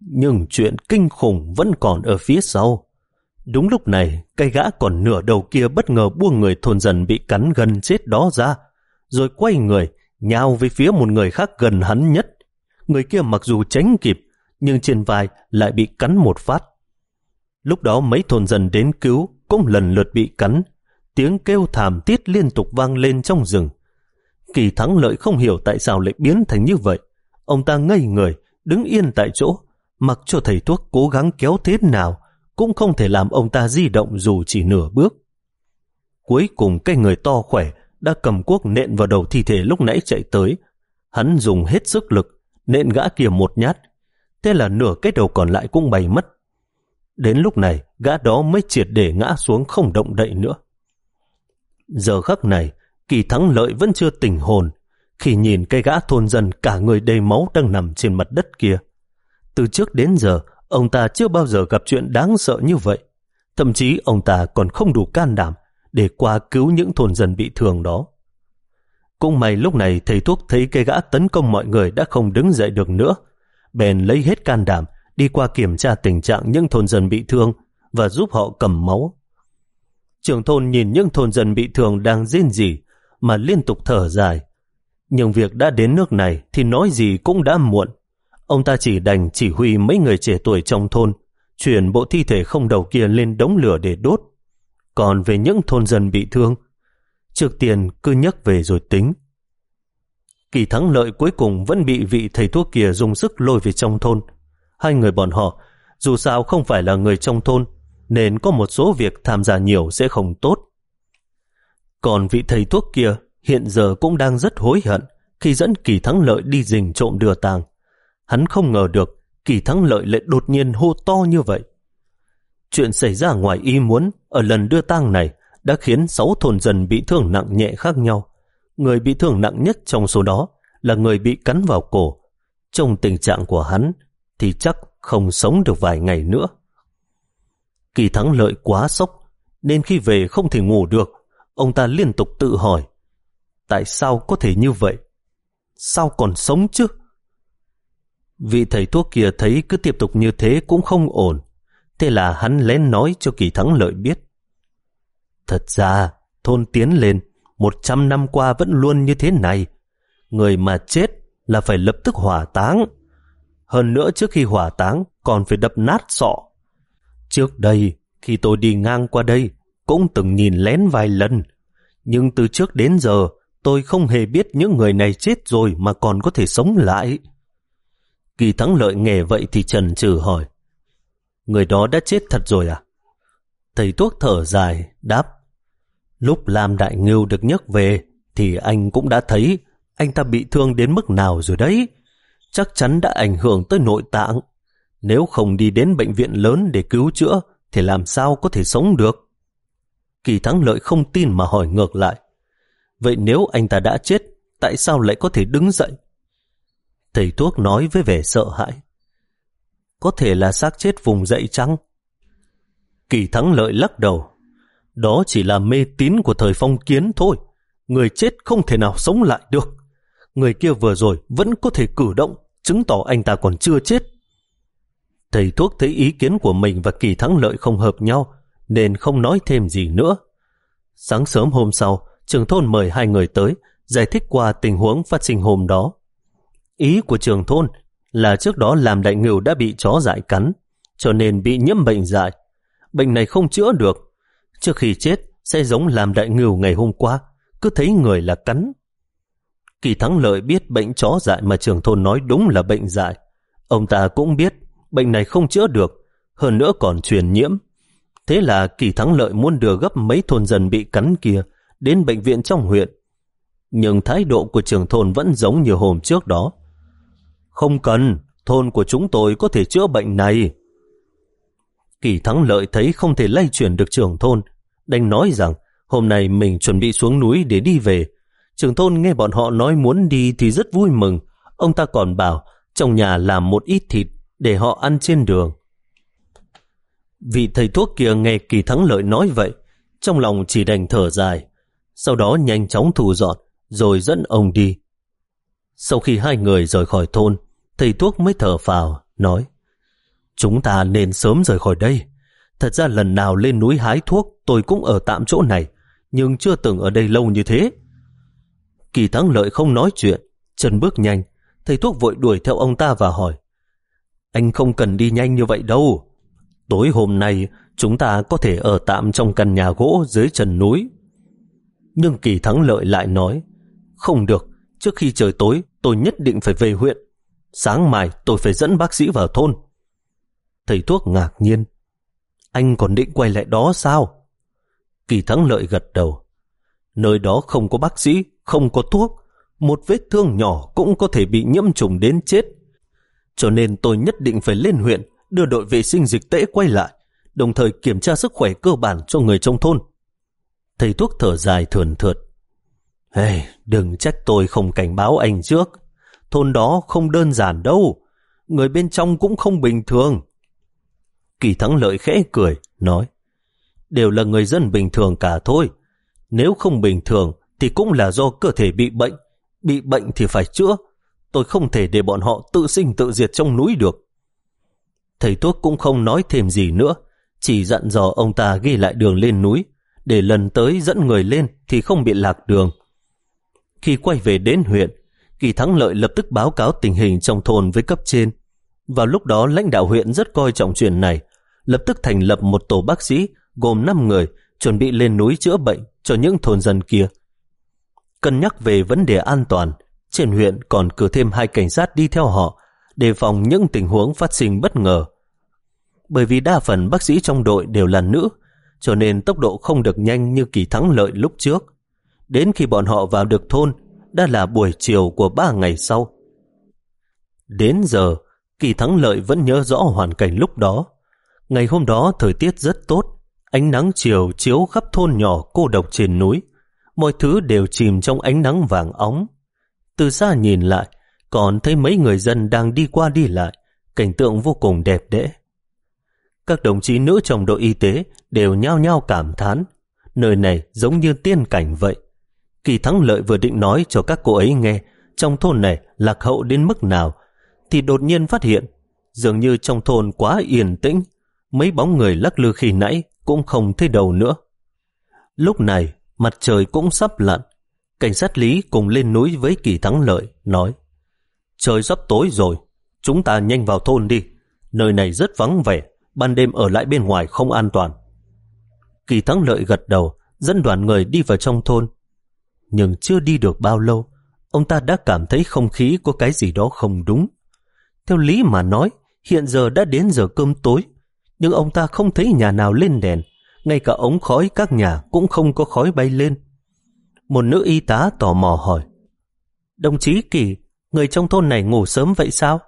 Nhưng chuyện kinh khủng vẫn còn ở phía sau. Đúng lúc này, cây gã còn nửa đầu kia bất ngờ buông người thôn dân bị cắn gần chết đó ra, rồi quay người, nhào về phía một người khác gần hắn nhất. Người kia mặc dù tránh kịp, nhưng trên vai lại bị cắn một phát. Lúc đó mấy thôn dân đến cứu cũng lần lượt bị cắn. Tiếng kêu thảm thiết liên tục vang lên trong rừng. Kỳ thắng lợi không hiểu tại sao lại biến thành như vậy. Ông ta ngây người, đứng yên tại chỗ, mặc cho thầy thuốc cố gắng kéo thế nào, cũng không thể làm ông ta di động dù chỉ nửa bước. Cuối cùng cái người to khỏe đã cầm cuốc nện vào đầu thi thể lúc nãy chạy tới. Hắn dùng hết sức lực, nện gã kia một nhát. Thế là nửa cái đầu còn lại cũng bay mất. Đến lúc này, gã đó mới triệt để ngã xuống không động đậy nữa. Giờ khắc này, kỳ thắng lợi vẫn chưa tỉnh hồn khi nhìn cây gã thôn dân cả người đầy máu đang nằm trên mặt đất kia. Từ trước đến giờ, ông ta chưa bao giờ gặp chuyện đáng sợ như vậy. Thậm chí ông ta còn không đủ can đảm để qua cứu những thôn dân bị thương đó. Cũng may lúc này thầy thuốc thấy cây gã tấn công mọi người đã không đứng dậy được nữa. Bèn lấy hết can đảm đi qua kiểm tra tình trạng những thôn dân bị thương và giúp họ cầm máu. Trưởng thôn nhìn những thôn dân bị thương đang rên rỉ mà liên tục thở dài. Nhưng việc đã đến nước này thì nói gì cũng đã muộn. Ông ta chỉ đành chỉ huy mấy người trẻ tuổi trong thôn chuyển bộ thi thể không đầu kia lên đống lửa để đốt. Còn về những thôn dân bị thương, trước tiên cứ nhắc về rồi tính. Kỳ thắng lợi cuối cùng vẫn bị vị thầy thuốc kia dùng sức lôi về trong thôn. Hai người bọn họ, dù sao không phải là người trong thôn, nên có một số việc tham gia nhiều sẽ không tốt. Còn vị thầy thuốc kia hiện giờ cũng đang rất hối hận khi dẫn kỳ thắng lợi đi rình trộm đưa tàng. Hắn không ngờ được kỳ thắng lợi lại đột nhiên hô to như vậy. Chuyện xảy ra ngoài ý muốn ở lần đưa tang này đã khiến sáu thôn dân bị thương nặng nhẹ khác nhau. Người bị thương nặng nhất trong số đó là người bị cắn vào cổ. Trong tình trạng của hắn thì chắc không sống được vài ngày nữa. Kỳ thắng lợi quá sốc, nên khi về không thể ngủ được, ông ta liên tục tự hỏi, tại sao có thể như vậy? Sao còn sống chứ? Vị thầy thuốc kia thấy cứ tiếp tục như thế cũng không ổn. Thế là hắn lén nói cho kỳ thắng lợi biết. Thật ra, thôn tiến lên, một trăm năm qua vẫn luôn như thế này. Người mà chết là phải lập tức hỏa táng. Hơn nữa trước khi hỏa táng còn phải đập nát sọ. Trước đây, khi tôi đi ngang qua đây, cũng từng nhìn lén vài lần. Nhưng từ trước đến giờ, tôi không hề biết những người này chết rồi mà còn có thể sống lại. Kỳ thắng lợi nghề vậy thì trần trừ hỏi. Người đó đã chết thật rồi à? Thầy thuốc thở dài, đáp. Lúc Lam Đại Ngưu được nhấc về, thì anh cũng đã thấy anh ta bị thương đến mức nào rồi đấy. Chắc chắn đã ảnh hưởng tới nội tạng. Nếu không đi đến bệnh viện lớn để cứu chữa, thì làm sao có thể sống được? Kỳ thắng lợi không tin mà hỏi ngược lại. Vậy nếu anh ta đã chết, tại sao lại có thể đứng dậy? Thầy thuốc nói với vẻ sợ hãi. Có thể là xác chết vùng dậy chăng? Kỳ thắng lợi lắc đầu. Đó chỉ là mê tín của thời phong kiến thôi. Người chết không thể nào sống lại được. Người kia vừa rồi vẫn có thể cử động, chứng tỏ anh ta còn chưa chết. Thầy thuốc thấy ý kiến của mình và kỳ thắng lợi không hợp nhau, nên không nói thêm gì nữa. Sáng sớm hôm sau, trường thôn mời hai người tới, giải thích qua tình huống phát sinh hôm đó. Ý của trường thôn là trước đó làm đại ngưu đã bị chó dại cắn, cho nên bị nhiễm bệnh dại. Bệnh này không chữa được. Trước khi chết, sẽ giống làm đại ngưu ngày hôm qua, cứ thấy người là cắn. Kỳ thắng lợi biết bệnh chó dại mà trưởng thôn nói đúng là bệnh dại. Ông ta cũng biết bệnh này không chữa được, hơn nữa còn truyền nhiễm. Thế là kỳ thắng lợi muốn đưa gấp mấy thôn dân bị cắn kia đến bệnh viện trong huyện. Nhưng thái độ của trưởng thôn vẫn giống như hôm trước đó. Không cần, thôn của chúng tôi có thể chữa bệnh này. Kỳ thắng lợi thấy không thể lay chuyển được trưởng thôn, đành nói rằng hôm nay mình chuẩn bị xuống núi để đi về. Trường thôn nghe bọn họ nói muốn đi thì rất vui mừng. Ông ta còn bảo trong nhà làm một ít thịt để họ ăn trên đường. Vị thầy thuốc kia nghe kỳ thắng lợi nói vậy, trong lòng chỉ đành thở dài, sau đó nhanh chóng thu dọn, rồi dẫn ông đi. Sau khi hai người rời khỏi thôn, thầy thuốc mới thở phào, nói Chúng ta nên sớm rời khỏi đây. Thật ra lần nào lên núi hái thuốc tôi cũng ở tạm chỗ này, nhưng chưa từng ở đây lâu như thế. Kỳ thắng lợi không nói chuyện, chân bước nhanh, thầy thuốc vội đuổi theo ông ta và hỏi Anh không cần đi nhanh như vậy đâu. Tối hôm nay chúng ta có thể ở tạm trong căn nhà gỗ dưới chân núi. Nhưng kỳ thắng lợi lại nói Không được, trước khi trời tối tôi nhất định phải về huyện. Sáng mai tôi phải dẫn bác sĩ vào thôn. Thầy thuốc ngạc nhiên. Anh còn định quay lại đó sao? Kỳ thắng lợi gật đầu. Nơi đó không có bác sĩ, không có thuốc. Một vết thương nhỏ cũng có thể bị nhiễm trùng đến chết. Cho nên tôi nhất định phải lên huyện, đưa đội vệ sinh dịch tễ quay lại, đồng thời kiểm tra sức khỏe cơ bản cho người trong thôn. Thầy thuốc thở dài thườn thượt. Hey, đừng trách tôi không cảnh báo anh trước. Thôn đó không đơn giản đâu. Người bên trong cũng không bình thường. Kỳ thắng lợi khẽ cười, nói Đều là người dân bình thường cả thôi. Nếu không bình thường thì cũng là do cơ thể bị bệnh. Bị bệnh thì phải chữa. Tôi không thể để bọn họ tự sinh tự diệt trong núi được. Thầy thuốc cũng không nói thêm gì nữa, chỉ dặn dò ông ta ghi lại đường lên núi, để lần tới dẫn người lên thì không bị lạc đường. Khi quay về đến huyện, Kỳ Thắng Lợi lập tức báo cáo tình hình trong thôn với cấp trên. Vào lúc đó lãnh đạo huyện rất coi trọng chuyện này, lập tức thành lập một tổ bác sĩ gồm 5 người chuẩn bị lên núi chữa bệnh cho những thôn dân kia. Cân nhắc về vấn đề an toàn, trên huyện còn cử thêm hai cảnh sát đi theo họ, đề phòng những tình huống phát sinh bất ngờ. Bởi vì đa phần bác sĩ trong đội đều là nữ, cho nên tốc độ không được nhanh như kỳ thắng lợi lúc trước. Đến khi bọn họ vào được thôn, đã là buổi chiều của ba ngày sau. Đến giờ, kỳ thắng lợi vẫn nhớ rõ hoàn cảnh lúc đó. Ngày hôm đó thời tiết rất tốt, ánh nắng chiều chiếu khắp thôn nhỏ cô độc trên núi. Mọi thứ đều chìm trong ánh nắng vàng óng. Từ xa nhìn lại, còn thấy mấy người dân đang đi qua đi lại, cảnh tượng vô cùng đẹp đẽ. Các đồng chí nữ trong đội y tế đều nhao nhao cảm thán, nơi này giống như tiên cảnh vậy. Kỳ thắng lợi vừa định nói cho các cô ấy nghe trong thôn này lạc hậu đến mức nào, thì đột nhiên phát hiện dường như trong thôn quá yên tĩnh, mấy bóng người lắc lư khi nãy cũng không thấy đầu nữa. Lúc này, mặt trời cũng sắp lặn. Cảnh sát Lý cùng lên núi với kỳ thắng lợi, nói Trời sắp tối rồi, chúng ta nhanh vào thôn đi. Nơi này rất vắng vẻ, ban đêm ở lại bên ngoài không an toàn. Kỳ thắng lợi gật đầu, dẫn đoàn người đi vào trong thôn. Nhưng chưa đi được bao lâu, ông ta đã cảm thấy không khí có cái gì đó không đúng. Theo lý mà nói, hiện giờ đã đến giờ cơm tối, nhưng ông ta không thấy nhà nào lên đèn, ngay cả ống khói các nhà cũng không có khói bay lên. Một nữ y tá tò mò hỏi, Đồng chí Kỳ, người trong thôn này ngủ sớm vậy sao?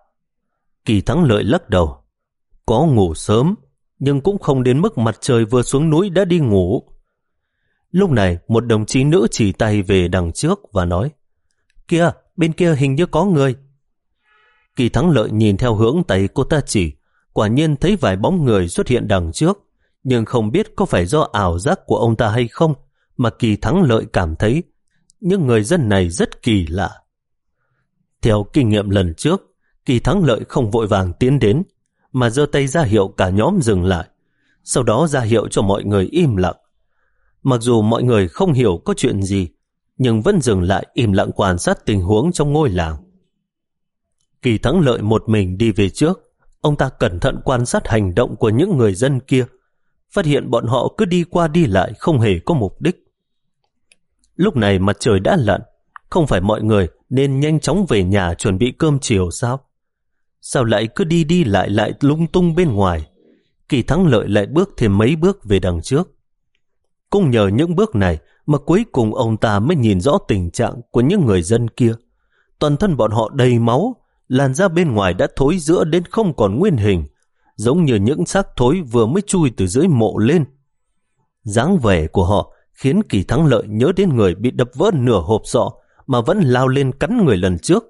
Kỳ thắng lợi lắc đầu, có ngủ sớm, nhưng cũng không đến mức mặt trời vừa xuống núi đã đi ngủ. Lúc này, một đồng chí nữ chỉ tay về đằng trước và nói, kia bên kia hình như có người. Kỳ thắng lợi nhìn theo hướng tay cô ta chỉ, quả nhiên thấy vài bóng người xuất hiện đằng trước, nhưng không biết có phải do ảo giác của ông ta hay không, mà kỳ thắng lợi cảm thấy những người dân này rất kỳ lạ. Theo kinh nghiệm lần trước, kỳ thắng lợi không vội vàng tiến đến, mà giơ tay ra hiệu cả nhóm dừng lại, sau đó ra hiệu cho mọi người im lặng. Mặc dù mọi người không hiểu có chuyện gì, nhưng vẫn dừng lại im lặng quan sát tình huống trong ngôi làng. Kỳ thắng lợi một mình đi về trước, ông ta cẩn thận quan sát hành động của những người dân kia, phát hiện bọn họ cứ đi qua đi lại không hề có mục đích. Lúc này mặt trời đã lặn, không phải mọi người nên nhanh chóng về nhà chuẩn bị cơm chiều sao? Sao lại cứ đi đi lại lại lung tung bên ngoài? Kỳ thắng lợi lại bước thêm mấy bước về đằng trước. Cũng nhờ những bước này mà cuối cùng ông ta mới nhìn rõ tình trạng của những người dân kia. Toàn thân bọn họ đầy máu, làn da bên ngoài đã thối giữa đến không còn nguyên hình, giống như những xác thối vừa mới chui từ dưới mộ lên. dáng vẻ của họ khiến kỳ thắng lợi nhớ đến người bị đập vỡ nửa hộp sọ mà vẫn lao lên cắn người lần trước.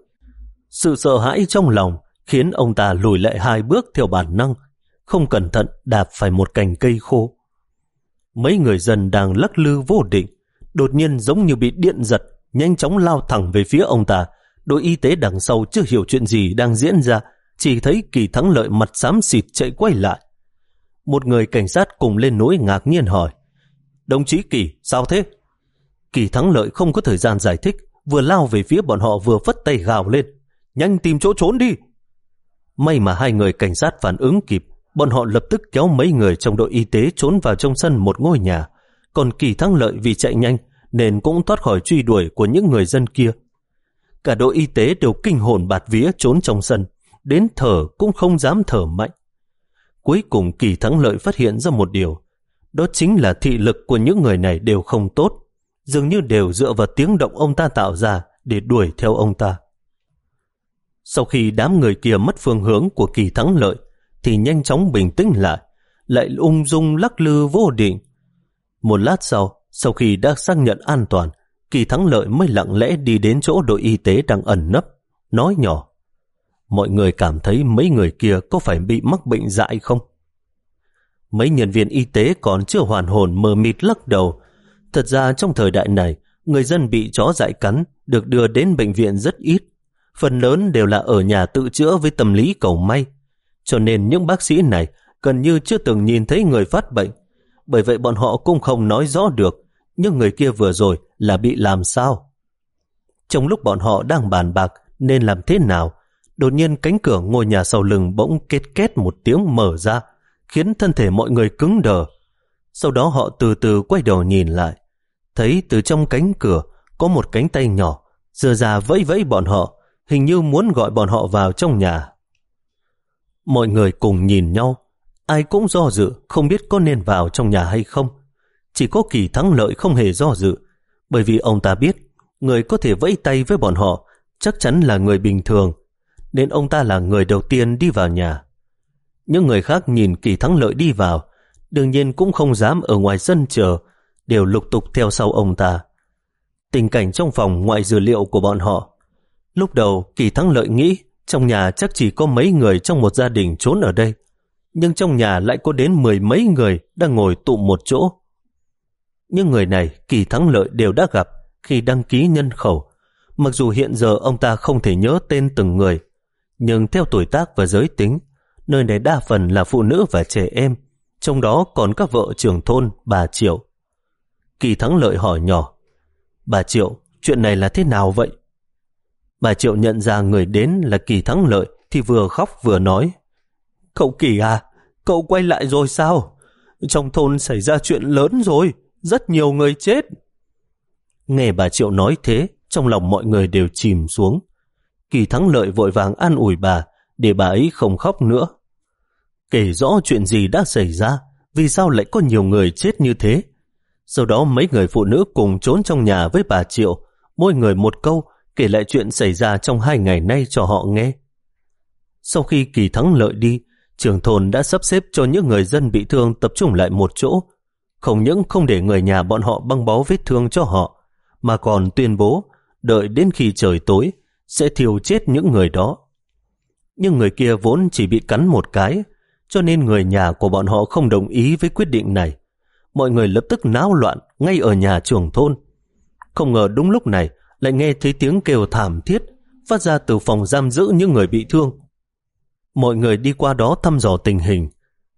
Sự sợ hãi trong lòng khiến ông ta lùi lại hai bước theo bản năng, không cẩn thận đạp phải một cành cây khô. Mấy người dân đang lắc lư vô định, đột nhiên giống như bị điện giật, nhanh chóng lao thẳng về phía ông ta. Đội y tế đằng sau chưa hiểu chuyện gì đang diễn ra, chỉ thấy kỳ thắng lợi mặt xám xịt chạy quay lại. Một người cảnh sát cùng lên núi ngạc nhiên hỏi, Đồng chí Kỳ, sao thế? Kỳ thắng lợi không có thời gian giải thích, vừa lao về phía bọn họ vừa phất tay gào lên. Nhanh tìm chỗ trốn đi! May mà hai người cảnh sát phản ứng kịp, bọn họ lập tức kéo mấy người trong đội y tế trốn vào trong sân một ngôi nhà. Còn kỳ thắng lợi vì chạy nhanh nên cũng thoát khỏi truy đuổi của những người dân kia. Cả đội y tế đều kinh hồn bạt vía trốn trong sân, đến thở cũng không dám thở mạnh. Cuối cùng kỳ thắng lợi phát hiện ra một điều, đó chính là thị lực của những người này đều không tốt, dường như đều dựa vào tiếng động ông ta tạo ra để đuổi theo ông ta. Sau khi đám người kia mất phương hướng của kỳ thắng lợi, thì nhanh chóng bình tĩnh lại, lại ung dung lắc lư vô định. Một lát sau, sau khi đã xác nhận an toàn, kỳ thắng lợi mới lặng lẽ đi đến chỗ đội y tế đang ẩn nấp, nói nhỏ. Mọi người cảm thấy mấy người kia có phải bị mắc bệnh dại không? Mấy nhân viên y tế còn chưa hoàn hồn mờ mịt lắc đầu. Thật ra trong thời đại này, người dân bị chó dại cắn được đưa đến bệnh viện rất ít. Phần lớn đều là ở nhà tự chữa với tâm lý cầu may. Cho nên những bác sĩ này gần như chưa từng nhìn thấy người phát bệnh. Bởi vậy bọn họ cũng không nói rõ được nhưng người kia vừa rồi là bị làm sao. Trong lúc bọn họ đang bàn bạc nên làm thế nào, đột nhiên cánh cửa ngôi nhà sau lưng bỗng kết két một tiếng mở ra, khiến thân thể mọi người cứng đờ. Sau đó họ từ từ quay đầu nhìn lại, thấy từ trong cánh cửa có một cánh tay nhỏ, dừa ra vẫy vẫy bọn họ, hình như muốn gọi bọn họ vào trong nhà. Mọi người cùng nhìn nhau, ai cũng do dự không biết có nên vào trong nhà hay không. Chỉ có kỳ thắng lợi không hề do dự, bởi vì ông ta biết người có thể vẫy tay với bọn họ chắc chắn là người bình thường, nên ông ta là người đầu tiên đi vào nhà. Những người khác nhìn kỳ thắng lợi đi vào, đương nhiên cũng không dám ở ngoài sân chờ, đều lục tục theo sau ông ta. Tình cảnh trong phòng ngoại dữ liệu của bọn họ. Lúc đầu, kỳ thắng lợi nghĩ trong nhà chắc chỉ có mấy người trong một gia đình trốn ở đây, nhưng trong nhà lại có đến mười mấy người đang ngồi tụ một chỗ. Những người này kỳ thắng lợi đều đã gặp khi đăng ký nhân khẩu, mặc dù hiện giờ ông ta không thể nhớ tên từng người, nhưng theo tuổi tác và giới tính, nơi này đa phần là phụ nữ và trẻ em, trong đó còn các vợ trưởng thôn, bà Triệu. Kỳ Thắng Lợi hỏi nhỏ, Bà Triệu, chuyện này là thế nào vậy? Bà Triệu nhận ra người đến là Kỳ Thắng Lợi thì vừa khóc vừa nói, Cậu Kỳ à, cậu quay lại rồi sao? Trong thôn xảy ra chuyện lớn rồi, rất nhiều người chết. Nghe bà Triệu nói thế, trong lòng mọi người đều chìm xuống. Kỳ Thắng Lợi vội vàng an ủi bà, để bà ấy không khóc nữa. Kể rõ chuyện gì đã xảy ra, vì sao lại có nhiều người chết như thế. Sau đó mấy người phụ nữ cùng trốn trong nhà với bà Triệu, mỗi người một câu, kể lại chuyện xảy ra trong hai ngày nay cho họ nghe. Sau khi Kỳ Thắng Lợi đi, trưởng thôn đã sắp xếp cho những người dân bị thương tập trung lại một chỗ. Không những không để người nhà bọn họ băng bó vết thương cho họ, mà còn tuyên bố đợi đến khi trời tối sẽ thiêu chết những người đó. Nhưng người kia vốn chỉ bị cắn một cái, cho nên người nhà của bọn họ không đồng ý với quyết định này. Mọi người lập tức náo loạn ngay ở nhà trưởng thôn. Không ngờ đúng lúc này lại nghe thấy tiếng kêu thảm thiết phát ra từ phòng giam giữ những người bị thương. Mọi người đi qua đó thăm dò tình hình,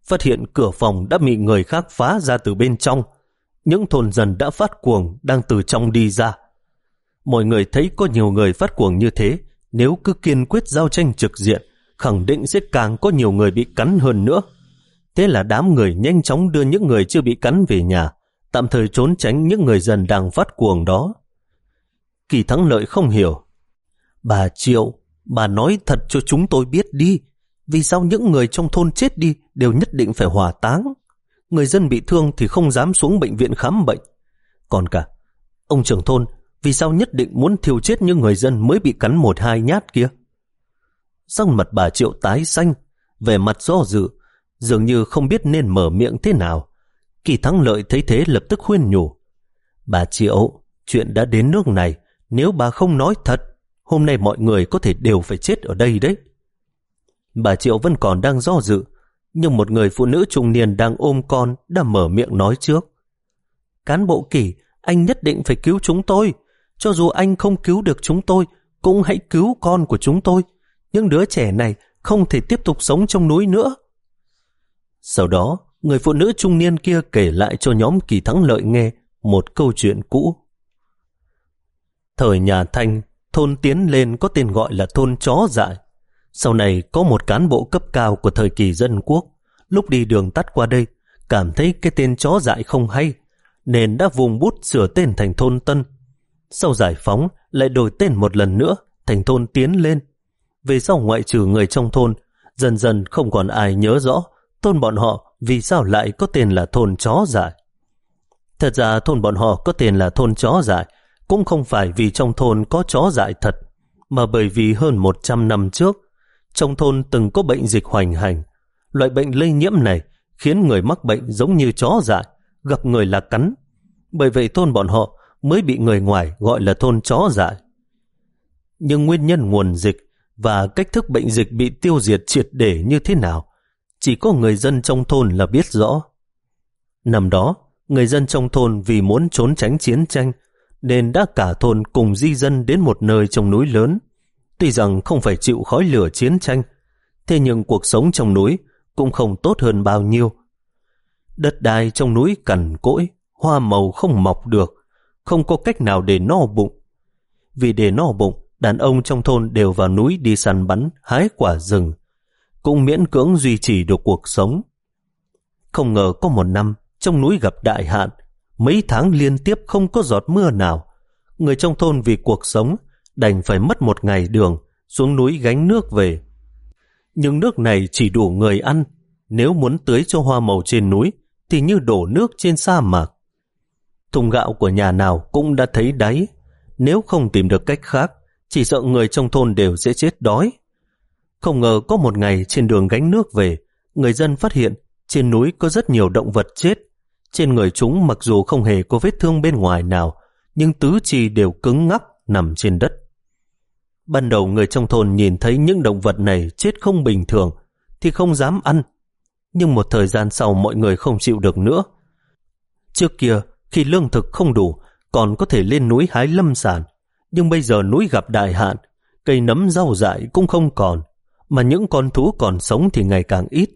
phát hiện cửa phòng đã bị người khác phá ra từ bên trong. Những thôn dân đã phát cuồng đang từ trong đi ra. Mọi người thấy có nhiều người phát cuồng như thế, nếu cứ kiên quyết giao tranh trực diện, khẳng định sẽ càng có nhiều người bị cắn hơn nữa. Thế là đám người nhanh chóng đưa những người chưa bị cắn về nhà, tạm thời trốn tránh những người dân đang phát cuồng đó. Kỳ thắng lợi không hiểu. Bà Triệu, bà nói thật cho chúng tôi biết đi, vì sao những người trong thôn chết đi đều nhất định phải hỏa táng? Người dân bị thương thì không dám xuống bệnh viện khám bệnh. Còn cả, ông trưởng thôn, vì sao nhất định muốn thiêu chết những người dân mới bị cắn một hai nhát kia? Sắc mặt bà Triệu tái xanh, về mặt do dự, dường như không biết nên mở miệng thế nào. Kỳ thắng lợi thấy thế lập tức khuyên nhủ. Bà Triệu, chuyện đã đến nước này, nếu bà không nói thật, hôm nay mọi người có thể đều phải chết ở đây đấy. Bà Triệu vẫn còn đang do dự, nhưng một người phụ nữ trung niên đang ôm con đã mở miệng nói trước. Cán bộ kỳ, anh nhất định phải cứu chúng tôi. Cho dù anh không cứu được chúng tôi, cũng hãy cứu con của chúng tôi. Những đứa trẻ này không thể tiếp tục sống trong núi nữa. Sau đó, người phụ nữ trung niên kia kể lại cho nhóm kỳ thắng lợi nghe một câu chuyện cũ. Thời nhà Thanh, thôn tiến lên có tên gọi là thôn chó dại. Sau này có một cán bộ cấp cao của thời kỳ dân quốc, lúc đi đường tắt qua đây, cảm thấy cái tên chó dại không hay, nên đã vùng bút sửa tên thành thôn Tân. Sau giải phóng, lại đổi tên một lần nữa thành thôn Tiến lên. Về sau ngoại trừ người trong thôn, dần dần không còn ai nhớ rõ thôn bọn họ vì sao lại có tên là thôn chó dại. Thật ra thôn bọn họ có tên là thôn chó dại cũng không phải vì trong thôn có chó dại thật, mà bởi vì hơn 100 năm trước, trong thôn từng có bệnh dịch hoành hành. Loại bệnh lây nhiễm này khiến người mắc bệnh giống như chó dại, gặp người là cắn. Bởi vậy thôn bọn họ mới bị người ngoài gọi là thôn chó dại. Nhưng nguyên nhân nguồn dịch và cách thức bệnh dịch bị tiêu diệt triệt để như thế nào, chỉ có người dân trong thôn là biết rõ. Năm đó, người dân trong thôn vì muốn trốn tránh chiến tranh nên đã cả thôn cùng di dân đến một nơi trong núi lớn. Tuy rằng không phải chịu khói lửa chiến tranh, thế nhưng cuộc sống trong núi cũng không tốt hơn bao nhiêu. Đất đai trong núi cằn cỗi, hoa màu không mọc được, không có cách nào để no bụng. Vì để no bụng, đàn ông trong thôn đều vào núi đi săn bắn, hái quả rừng, cũng miễn cưỡng duy trì được cuộc sống. Không ngờ có một năm, trong núi gặp đại hạn, mấy tháng liên tiếp không có giọt mưa nào. Người trong thôn vì cuộc sống đành phải mất một ngày đường xuống núi gánh nước về. Nhưng nước này chỉ đủ người ăn, nếu muốn tưới cho hoa màu trên núi thì như đổ nước trên sa mạc. Thùng gạo của nhà nào cũng đã thấy đáy, nếu không tìm được cách khác, chỉ sợ người trong thôn đều sẽ chết đói. Không ngờ có một ngày trên đường gánh nước về, người dân phát hiện trên núi có rất nhiều động vật chết. Trên người chúng mặc dù không hề có vết thương bên ngoài nào, nhưng tứ chi đều cứng ngắc nằm trên đất. Ban đầu người trong thôn nhìn thấy những động vật này chết không bình thường thì không dám ăn. Nhưng một thời gian sau mọi người không chịu được nữa. Trước kia, khi lương thực không đủ, còn có thể lên núi hái lâm sản. Nhưng bây giờ núi gặp đại hạn, cây nấm rau dại cũng không còn. mà những con thú còn sống thì ngày càng ít.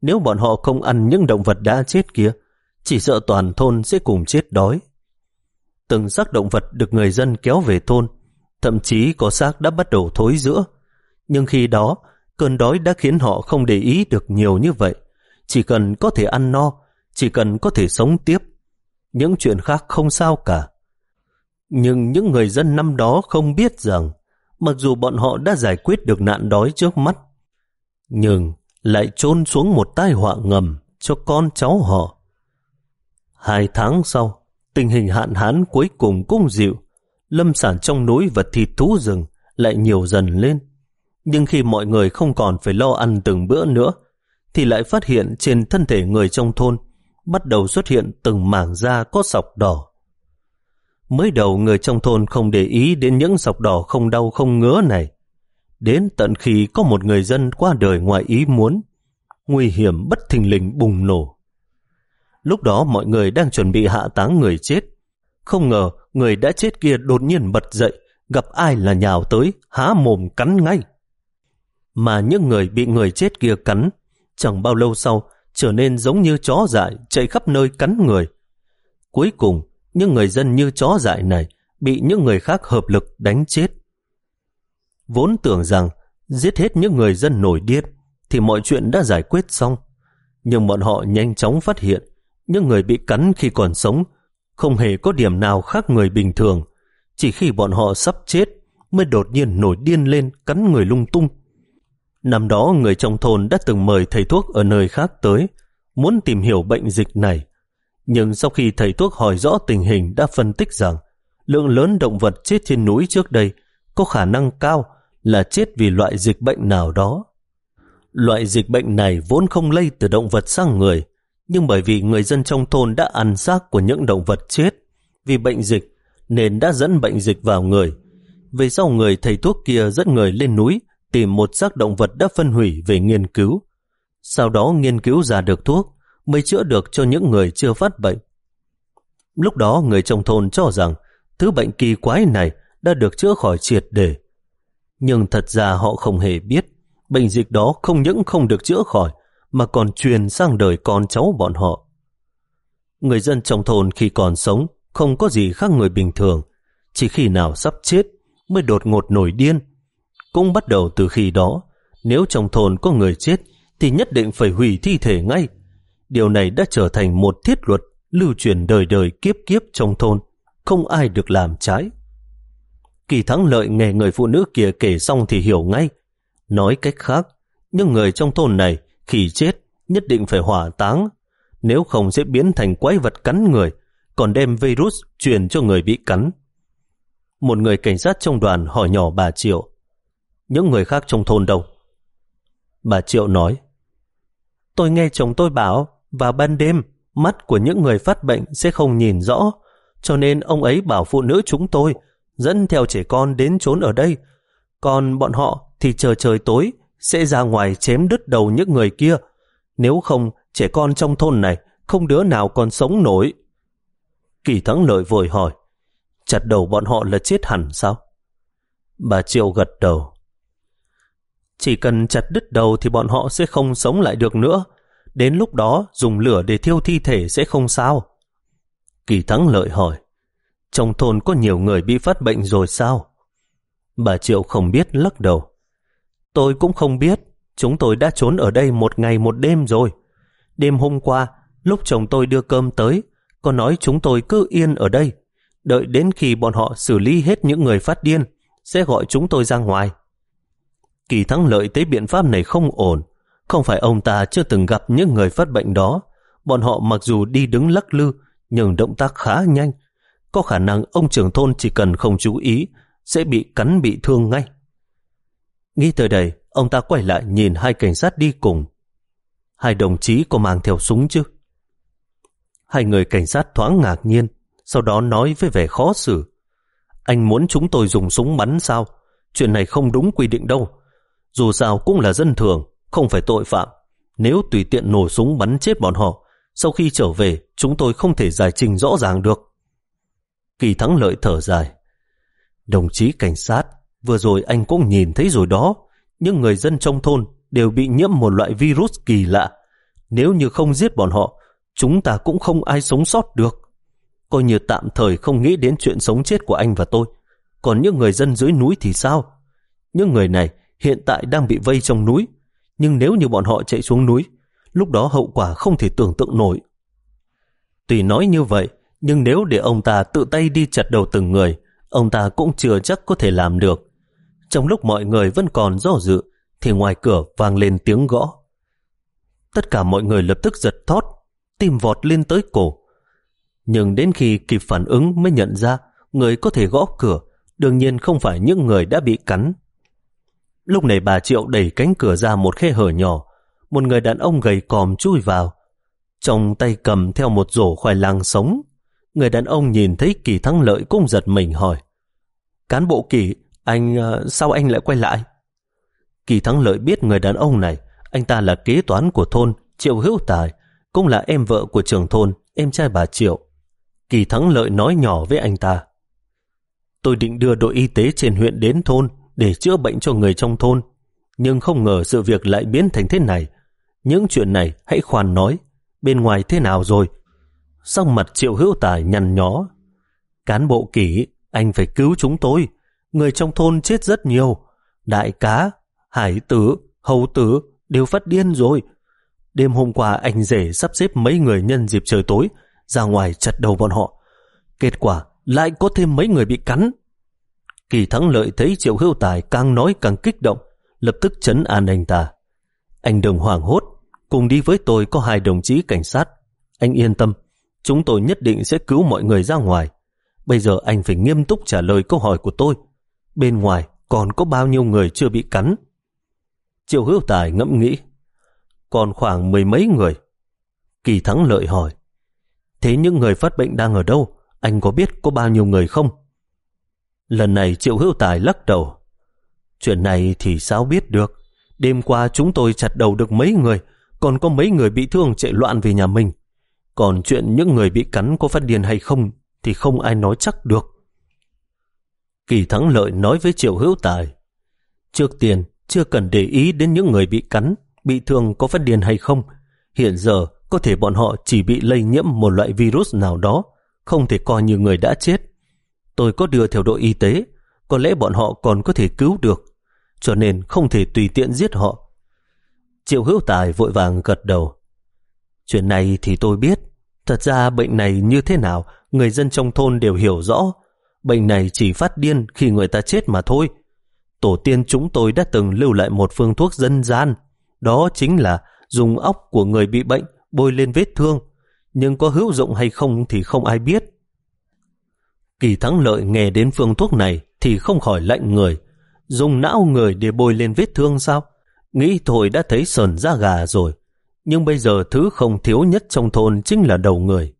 Nếu bọn họ không ăn những động vật đã chết kia, chỉ sợ toàn thôn sẽ cùng chết đói. Từng xác động vật được người dân kéo về thôn, thậm chí có xác đã bắt đầu thối giữa. Nhưng khi đó, cơn đói đã khiến họ không để ý được nhiều như vậy. Chỉ cần có thể ăn no, chỉ cần có thể sống tiếp. Những chuyện khác không sao cả. Nhưng những người dân năm đó không biết rằng mặc dù bọn họ đã giải quyết được nạn đói trước mắt, nhưng lại trôn xuống một tai họa ngầm cho con cháu họ. Hai tháng sau, tình hình hạn hán cuối cùng cũng dịu, lâm sản trong núi và thịt thú rừng lại nhiều dần lên. Nhưng khi mọi người không còn phải lo ăn từng bữa nữa, thì lại phát hiện trên thân thể người trong thôn bắt đầu xuất hiện từng mảng da có sọc đỏ. Mới đầu người trong thôn không để ý đến những sọc đỏ không đau không ngứa này. Đến tận khi có một người dân qua đời ngoài ý muốn, nguy hiểm bất thình lình bùng nổ. Lúc đó mọi người đang chuẩn bị hạ táng người chết. Không ngờ người đã chết kia đột nhiên bật dậy, gặp ai là nhào tới, há mồm cắn ngay. Mà những người bị người chết kia cắn, chẳng bao lâu sau trở nên giống như chó dại chạy khắp nơi cắn người. Cuối cùng, những người dân như chó dại này bị những người khác hợp lực đánh chết. Vốn tưởng rằng giết hết những người dân nổi điên thì mọi chuyện đã giải quyết xong. Nhưng bọn họ nhanh chóng phát hiện những người bị cắn khi còn sống không hề có điểm nào khác người bình thường. Chỉ khi bọn họ sắp chết mới đột nhiên nổi điên lên cắn người lung tung. Năm đó người trong thôn đã từng mời thầy thuốc ở nơi khác tới, muốn tìm hiểu bệnh dịch này. Nhưng sau khi thầy thuốc hỏi rõ tình hình đã phân tích rằng lượng lớn động vật chết trên núi trước đây có khả năng cao là chết vì loại dịch bệnh nào đó. Loại dịch bệnh này vốn không lây từ động vật sang người, nhưng bởi vì người dân trong thôn đã ăn xác của những động vật chết vì bệnh dịch nên đã dẫn bệnh dịch vào người. Về sau người thầy thuốc kia dẫn người lên núi tìm một xác động vật đã phân hủy về nghiên cứu. Sau đó nghiên cứu ra được thuốc mới chữa được cho những người chưa phát bệnh. Lúc đó người trong thôn cho rằng thứ bệnh kỳ quái này đã được chữa khỏi triệt để. Nhưng thật ra họ không hề biết bệnh dịch đó không những không được chữa khỏi mà còn truyền sang đời con cháu bọn họ. Người dân trong thôn khi còn sống không có gì khác người bình thường, chỉ khi nào sắp chết mới đột ngột nổi điên. Cũng bắt đầu từ khi đó, nếu trong thôn có người chết thì nhất định phải hủy thi thể ngay. Điều này đã trở thành một thiết luật lưu truyền đời đời kiếp kiếp trong thôn, không ai được làm trái. Kỳ thắng lợi nghe người phụ nữ kia kể xong thì hiểu ngay. Nói cách khác, những người trong thôn này khi chết nhất định phải hỏa táng, nếu không sẽ biến thành quái vật cắn người, còn đem virus truyền cho người bị cắn. Một người cảnh sát trong đoàn hỏi nhỏ bà Triệu, những người khác trong thôn đâu? Bà Triệu nói, tôi nghe chồng tôi bảo, vào ban đêm, mắt của những người phát bệnh sẽ không nhìn rõ, cho nên ông ấy bảo phụ nữ chúng tôi dẫn theo trẻ con đến trốn ở đây, còn bọn họ thì chờ trời tối sẽ ra ngoài chém đứt đầu những người kia. Nếu không, trẻ con trong thôn này không đứa nào còn sống nổi. Kỳ thắng lợi vội hỏi, chặt đầu bọn họ là chết hẳn sao? Bà Triệu gật đầu. Chỉ cần chặt đứt đầu thì bọn họ sẽ không sống lại được nữa. Đến lúc đó dùng lửa để thiêu thi thể sẽ không sao. Kỳ thắng lợi hỏi, trong thôn có nhiều người bị phát bệnh rồi sao? Bà Triệu không biết lắc đầu. Tôi cũng không biết, chúng tôi đã trốn ở đây một ngày một đêm rồi. Đêm hôm qua, lúc chồng tôi đưa cơm tới, có nói chúng tôi cứ yên ở đây, đợi đến khi bọn họ xử lý hết những người phát điên, sẽ gọi chúng tôi ra ngoài. Kỳ thắng lợi thấy biện pháp này không ổn, không phải ông ta chưa từng gặp những người phát bệnh đó, bọn họ mặc dù đi đứng lắc lư, nhưng động tác khá nhanh, có khả năng ông trưởng thôn chỉ cần không chú ý, sẽ bị cắn bị thương ngay. Nghĩ tới đây, ông ta quay lại nhìn hai cảnh sát đi cùng. Hai đồng chí có mang theo súng chứ? Hai người cảnh sát thoáng ngạc nhiên, sau đó nói với vẻ khó xử. Anh muốn chúng tôi dùng súng bắn sao? Chuyện này không đúng quy định đâu. Dù sao cũng là dân thường, không phải tội phạm. Nếu tùy tiện nổ súng bắn chết bọn họ, sau khi trở về, chúng tôi không thể giải trình rõ ràng được. Kỳ thắng lợi thở dài. Đồng chí cảnh sát, vừa rồi anh cũng nhìn thấy rồi đó, nhưng người dân trong thôn đều bị nhiễm một loại virus kỳ lạ. Nếu như không giết bọn họ, chúng ta cũng không ai sống sót được. Coi như tạm thời không nghĩ đến chuyện sống chết của anh và tôi. Còn những người dân dưới núi thì sao? Những người này hiện tại đang bị vây trong núi, nhưng nếu như bọn họ chạy xuống núi, lúc đó hậu quả không thể tưởng tượng nổi. Tùy nói như vậy, nhưng nếu để ông ta tự tay đi chặt đầu từng người, ông ta cũng chưa chắc có thể làm được. Trong lúc mọi người vẫn còn do dự, thì ngoài cửa vang lên tiếng gõ. Tất cả mọi người lập tức giật thót, tìm vọt lên tới cổ. Nhưng đến khi kịp phản ứng mới nhận ra người có thể gõ cửa, đương nhiên không phải những người đã bị cắn. Lúc này bà Triệu đẩy cánh cửa ra một khe hở nhỏ, một người đàn ông gầy còm chui vào. Trong tay cầm theo một rổ khoai lang sống. Người đàn ông nhìn thấy kỳ thắng lợi cũng giật mình hỏi. Cán bộ kỳ, anh, ờ, sao anh lại quay lại? Kỳ thắng lợi biết người đàn ông này, anh ta là kế toán của thôn, Triệu Hữu Tài, cũng là em vợ của trưởng thôn, em trai bà Triệu. Kỳ thắng lợi nói nhỏ với anh ta. Tôi định đưa đội y tế trên huyện đến thôn để chữa bệnh cho người trong thôn, nhưng không ngờ sự việc lại biến thành thế này. Những chuyện này hãy khoan nói, bên ngoài thế nào rồi? Sau mặt Triệu Hữu Tài nhằn nhó. Cán bộ kỷ, anh phải cứu chúng tôi. Người trong thôn chết rất nhiều. Đại cá, hải tử, hầu tử đều phát điên rồi. Đêm hôm qua anh rể sắp xếp mấy người nhân dịp trời tối ra ngoài chặt đầu bọn họ. Kết quả lại có thêm mấy người bị cắn. Kỳ thắng lợi thấy Triệu Hữu Tài càng nói càng kích động, lập tức chấn an anh ta. Anh đừng hoảng hốt, cùng đi với tôi có hai đồng chí cảnh sát. Anh yên tâm, chúng tôi nhất định sẽ cứu mọi người ra ngoài. Bây giờ anh phải nghiêm túc trả lời câu hỏi của tôi. Bên ngoài còn có bao nhiêu người chưa bị cắn? Triệu hữu tài ngẫm nghĩ. Còn khoảng mười mấy người. Kỳ thắng lợi hỏi. Thế những người phát bệnh đang ở đâu? Anh có biết có bao nhiêu người không? Lần này Triệu hữu tài lắc đầu. Chuyện này thì sao biết được? Đêm qua chúng tôi chặt đầu được mấy người, còn có mấy người bị thương chạy loạn về nhà mình. Còn chuyện những người bị cắn có phát điên hay không thì không ai nói chắc được. Kỳ thắng lợi nói với Triệu Hữu Tài. Trước tiên, chưa cần để ý đến những người bị cắn, bị thương có phát điên hay không. Hiện giờ, có thể bọn họ chỉ bị lây nhiễm một loại virus nào đó, không thể coi như người đã chết. Tôi có đưa theo đội y tế, có lẽ bọn họ còn có thể cứu được, cho nên không thể tùy tiện giết họ. Triệu hữu tài vội vàng gật đầu. Chuyện này thì tôi biết, thật ra bệnh này như thế nào, người dân trong thôn đều hiểu rõ. Bệnh này chỉ phát điên khi người ta chết mà thôi. Tổ tiên chúng tôi đã từng lưu lại một phương thuốc dân gian, đó chính là dùng óc của người bị bệnh bôi lên vết thương, nhưng có hữu dụng hay không thì không ai biết. Kỳ thắng lợi nghe đến phương thuốc này thì không khỏi lạnh người. Dùng não người để bôi lên vết thương sao? Nghĩ thôi đã thấy sờn da gà rồi. Nhưng bây giờ thứ không thiếu nhất trong thôn chính là đầu người.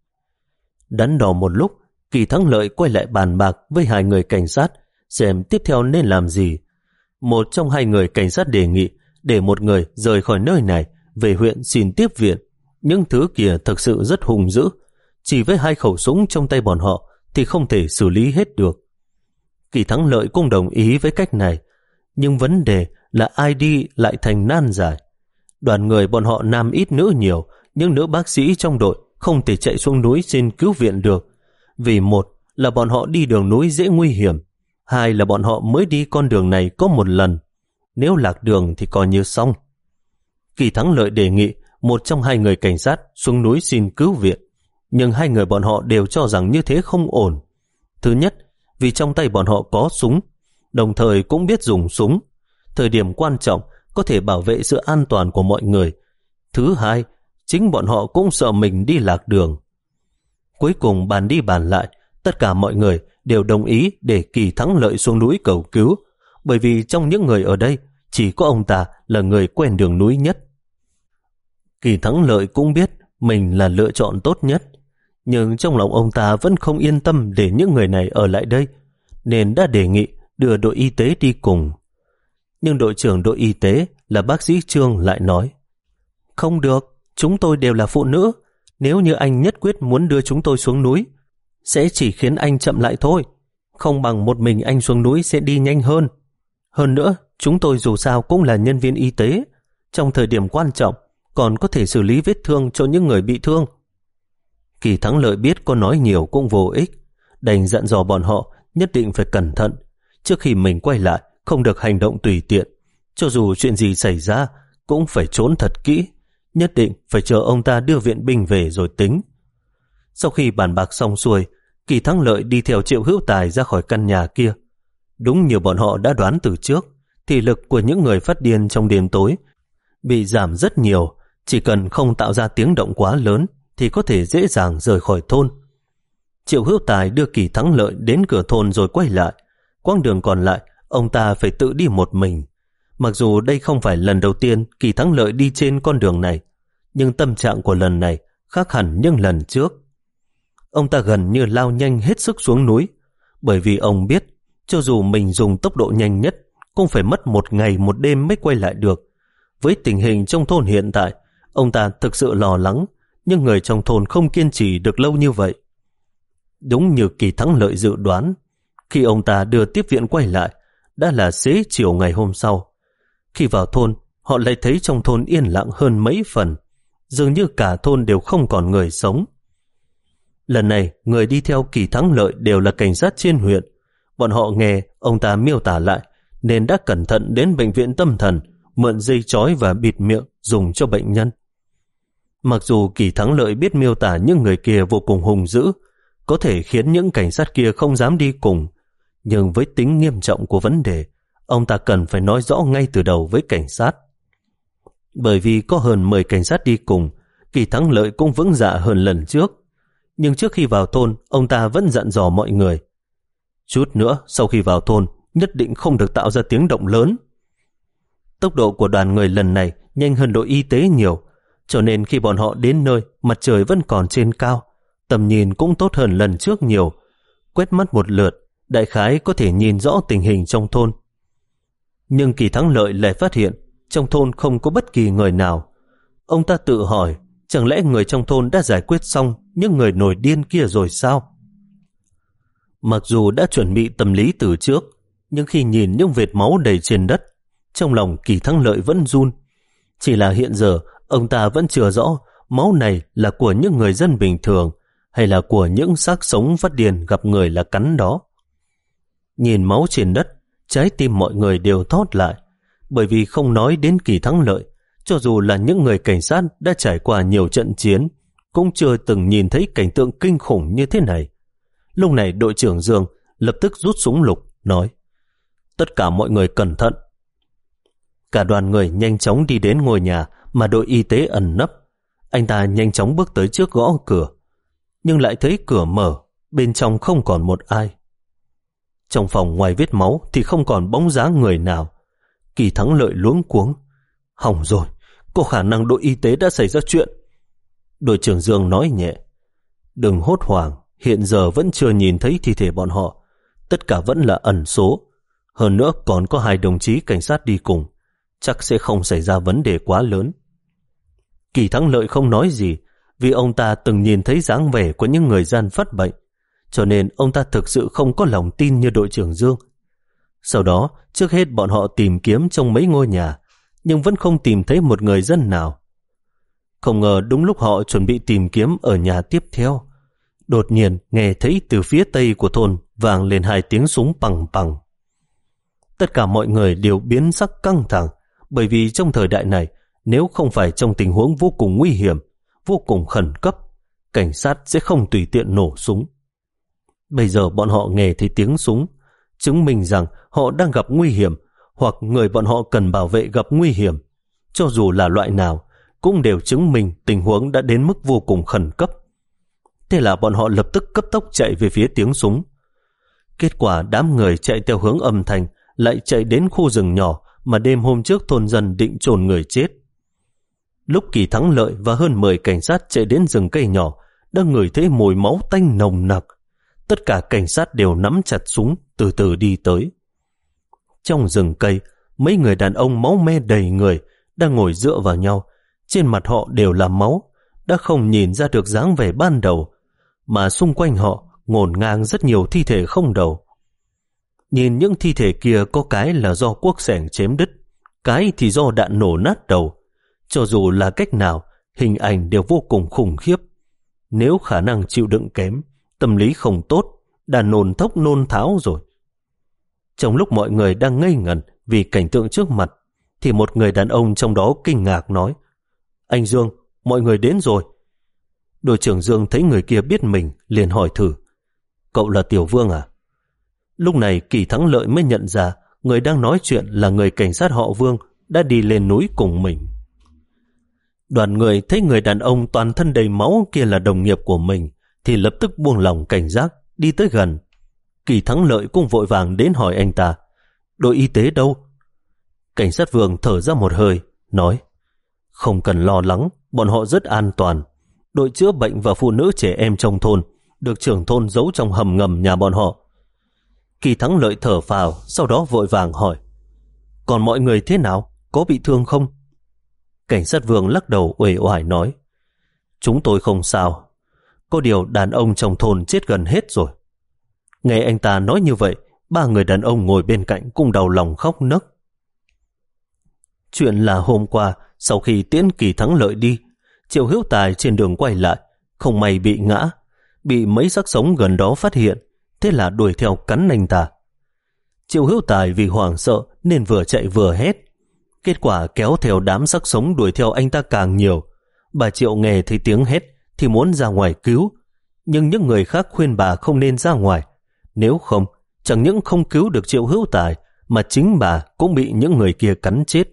Đắn đỏ một lúc, Kỳ thắng lợi quay lại bàn bạc với hai người cảnh sát xem tiếp theo nên làm gì. Một trong hai người cảnh sát đề nghị để một người rời khỏi nơi này về huyện xin tiếp viện. Những thứ kia thực sự rất hùng dữ. Chỉ với hai khẩu súng trong tay bọn họ thì không thể xử lý hết được. Kỳ thắng lợi cũng đồng ý với cách này, nhưng vấn đề là ai đi lại thành nan giải. Đoàn người bọn họ nam ít nữ nhiều, nhưng nữ bác sĩ trong đội không thể chạy xuống núi xin cứu viện được. Vì một là bọn họ đi đường núi dễ nguy hiểm, hai là bọn họ mới đi con đường này có một lần. Nếu lạc đường thì coi như xong. Kỳ thắng lợi đề nghị một trong hai người cảnh sát xuống núi xin cứu viện nhưng hai người bọn họ đều cho rằng như thế không ổn. Thứ nhất, vì trong tay bọn họ có súng, đồng thời cũng biết dùng súng. Thời điểm quan trọng có thể bảo vệ sự an toàn của mọi người. Thứ hai, chính bọn họ cũng sợ mình đi lạc đường. Cuối cùng bàn đi bàn lại, tất cả mọi người đều đồng ý để kỳ thắng lợi xuống núi cầu cứu, bởi vì trong những người ở đây, chỉ có ông ta là người quen đường núi nhất. Kỳ thắng lợi cũng biết mình là lựa chọn tốt nhất, nhưng trong lòng ông ta vẫn không yên tâm để những người này ở lại đây, nên đã đề nghị đưa đội y tế đi cùng. Nhưng đội trưởng đội y tế là bác sĩ Trương lại nói, Không được, chúng tôi đều là phụ nữ, nếu như anh nhất quyết muốn đưa chúng tôi xuống núi, sẽ chỉ khiến anh chậm lại thôi, không bằng một mình anh xuống núi sẽ đi nhanh hơn. Hơn nữa, chúng tôi dù sao cũng là nhân viên y tế. Trong thời điểm quan trọng, còn có thể xử lý vết thương cho những người bị thương. Kỳ thắng lợi biết có nói nhiều cũng vô ích, đành dặn dò bọn họ nhất định phải cẩn thận. Trước khi mình quay lại, không được hành động tùy tiện. Cho dù chuyện gì xảy ra, cũng phải trốn thật kỹ. Nhất định phải chờ ông ta đưa viện binh về rồi tính. Sau khi bàn bạc xong xuôi, Kỳ Thắng Lợi đi theo Triệu Hữu Tài ra khỏi căn nhà kia. Đúng như bọn họ đã đoán từ trước, thì lực của những người phát điên trong đêm tối bị giảm rất nhiều, chỉ cần không tạo ra tiếng động quá lớn thì có thể dễ dàng rời khỏi thôn. Triệu Hữu Tài đưa Kỳ Thắng Lợi đến cửa thôn rồi quay lại. Quang đường còn lại, ông ta phải tự đi một mình. Mặc dù đây không phải lần đầu tiên Kỳ Thắng Lợi đi trên con đường này, nhưng tâm trạng của lần này khác hẳn những lần trước. Ông ta gần như lao nhanh hết sức xuống núi, bởi vì ông biết cho dù mình dùng tốc độ nhanh nhất cũng phải mất một ngày một đêm mới quay lại được. Với tình hình trong thôn hiện tại, ông ta thực sự lo lắng, nhưng người trong thôn không kiên trì được lâu như vậy. Đúng như kỳ thắng lợi dự đoán, khi ông ta đưa tiếp viện quay lại, đã là xế chiều ngày hôm sau. Khi vào thôn, họ lại thấy trong thôn yên lặng hơn mấy phần, dường như cả thôn đều không còn người sống. Lần này, người đi theo kỳ thắng lợi đều là cảnh sát trên huyện. Bọn họ nghe ông ta miêu tả lại, nên đã cẩn thận đến bệnh viện tâm thần, mượn dây chói và bịt miệng dùng cho bệnh nhân. Mặc dù kỳ thắng lợi biết miêu tả những người kia vô cùng hùng dữ, có thể khiến những cảnh sát kia không dám đi cùng, nhưng với tính nghiêm trọng của vấn đề, ông ta cần phải nói rõ ngay từ đầu với cảnh sát. Bởi vì có hơn 10 cảnh sát đi cùng, kỳ thắng lợi cũng vững dạ hơn lần trước. Nhưng trước khi vào thôn, ông ta vẫn dặn dò mọi người. Chút nữa, sau khi vào thôn, nhất định không được tạo ra tiếng động lớn. Tốc độ của đoàn người lần này nhanh hơn đội y tế nhiều, cho nên khi bọn họ đến nơi, mặt trời vẫn còn trên cao, tầm nhìn cũng tốt hơn lần trước nhiều. Quét mắt một lượt, đại khái có thể nhìn rõ tình hình trong thôn. Nhưng kỳ thắng lợi lại phát hiện trong thôn không có bất kỳ người nào. Ông ta tự hỏi, chẳng lẽ người trong thôn đã giải quyết xong những người nổi điên kia rồi sao? Mặc dù đã chuẩn bị tâm lý từ trước, nhưng khi nhìn những vệt máu đầy trên đất, trong lòng kỳ thắng lợi vẫn run. Chỉ là hiện giờ, ông ta vẫn chưa rõ máu này là của những người dân bình thường hay là của những xác sống phát điên gặp người là cắn đó. Nhìn máu trên đất, trái tim mọi người đều thót lại, bởi vì không nói đến kỳ thắng lợi, cho dù là những người cảnh sát đã trải qua nhiều trận chiến, cũng chưa từng nhìn thấy cảnh tượng kinh khủng như thế này. Lúc này đội trưởng Dương lập tức rút súng lục, nói Tất cả mọi người cẩn thận. Cả đoàn người nhanh chóng đi đến ngôi nhà mà đội y tế ẩn nấp. Anh ta nhanh chóng bước tới trước gõ cửa, nhưng lại thấy cửa mở, bên trong không còn một ai. Trong phòng ngoài vết máu thì không còn bóng dáng người nào. Kỳ thắng lợi luống cuống. Hỏng rồi, có khả năng đội y tế đã xảy ra chuyện. Đội trưởng Dương nói nhẹ. Đừng hốt hoảng, hiện giờ vẫn chưa nhìn thấy thi thể bọn họ. Tất cả vẫn là ẩn số. Hơn nữa còn có hai đồng chí cảnh sát đi cùng. Chắc sẽ không xảy ra vấn đề quá lớn. Kỳ thắng lợi không nói gì, vì ông ta từng nhìn thấy dáng vẻ của những người dân phát bệnh cho nên ông ta thực sự không có lòng tin như đội trưởng Dương. Sau đó, trước hết bọn họ tìm kiếm trong mấy ngôi nhà, nhưng vẫn không tìm thấy một người dân nào. Không ngờ đúng lúc họ chuẩn bị tìm kiếm ở nhà tiếp theo, đột nhiên nghe thấy từ phía tây của thôn vang lên hai tiếng súng bằng bằng. Tất cả mọi người đều biến sắc căng thẳng, bởi vì trong thời đại này, nếu không phải trong tình huống vô cùng nguy hiểm, vô cùng khẩn cấp, cảnh sát sẽ không tùy tiện nổ súng. Bây giờ bọn họ nghe thấy tiếng súng, chứng minh rằng họ đang gặp nguy hiểm hoặc người bọn họ cần bảo vệ gặp nguy hiểm. Cho dù là loại nào, cũng đều chứng minh tình huống đã đến mức vô cùng khẩn cấp. Thế là bọn họ lập tức cấp tốc chạy về phía tiếng súng. Kết quả đám người chạy theo hướng âm thanh lại chạy đến khu rừng nhỏ mà đêm hôm trước thôn dân định trồn người chết. Lúc kỳ thắng lợi và hơn 10 cảnh sát chạy đến rừng cây nhỏ, đang ngửi thấy mùi máu tanh nồng nặc. Tất cả cảnh sát đều nắm chặt súng, từ từ đi tới. Trong rừng cây, mấy người đàn ông máu me đầy người, đang ngồi dựa vào nhau. Trên mặt họ đều là máu, đã không nhìn ra được dáng vẻ ban đầu, mà xung quanh họ ngổn ngang rất nhiều thi thể không đầu. nhìn những thi thể kia có cái là do quốc sẻng chém đứt, cái thì do đạn nổ nát đầu. Cho dù là cách nào, hình ảnh đều vô cùng khủng khiếp. Nếu khả năng chịu đựng kém, tâm lý không tốt, đã nôn thốc nôn tháo rồi. Trong lúc mọi người đang ngây ngẩn vì cảnh tượng trước mặt, thì một người đàn ông trong đó kinh ngạc nói Anh Dương, mọi người đến rồi. Đội trưởng Dương thấy người kia biết mình, liền hỏi thử Cậu là Tiểu Vương à? Lúc này Kỳ Thắng Lợi mới nhận ra người đang nói chuyện là người cảnh sát họ Vương đã đi lên núi cùng mình. Đoàn người thấy người đàn ông toàn thân đầy máu kia là đồng nghiệp của mình thì lập tức buông lòng cảnh giác, đi tới gần. Kỳ Thắng Lợi cũng vội vàng đến hỏi anh ta đội y tế đâu? Cảnh sát vườn thở ra một hơi, nói không cần lo lắng, bọn họ rất an toàn. Đội chữa bệnh và phụ nữ trẻ em trong thôn được trưởng thôn giấu trong hầm ngầm nhà bọn họ. Kỳ thắng lợi thở phào, sau đó vội vàng hỏi. Còn mọi người thế nào? Có bị thương không? Cảnh sát vương lắc đầu uể oải nói. Chúng tôi không sao. Có điều đàn ông trong thôn chết gần hết rồi. Nghe anh ta nói như vậy, ba người đàn ông ngồi bên cạnh cũng đầu lòng khóc nấc. Chuyện là hôm qua, sau khi tiễn kỳ thắng lợi đi, Triệu Hữu Tài trên đường quay lại, không may bị ngã, bị mấy xác sống gần đó phát hiện, thế là đuổi theo cắn anh ta. Triệu hữu tài vì hoảng sợ nên vừa chạy vừa hét. Kết quả kéo theo đám sắc sống đuổi theo anh ta càng nhiều. Bà Triệu nghe thấy tiếng hét thì muốn ra ngoài cứu, nhưng những người khác khuyên bà không nên ra ngoài. Nếu không, chẳng những không cứu được Triệu hữu tài, mà chính bà cũng bị những người kia cắn chết.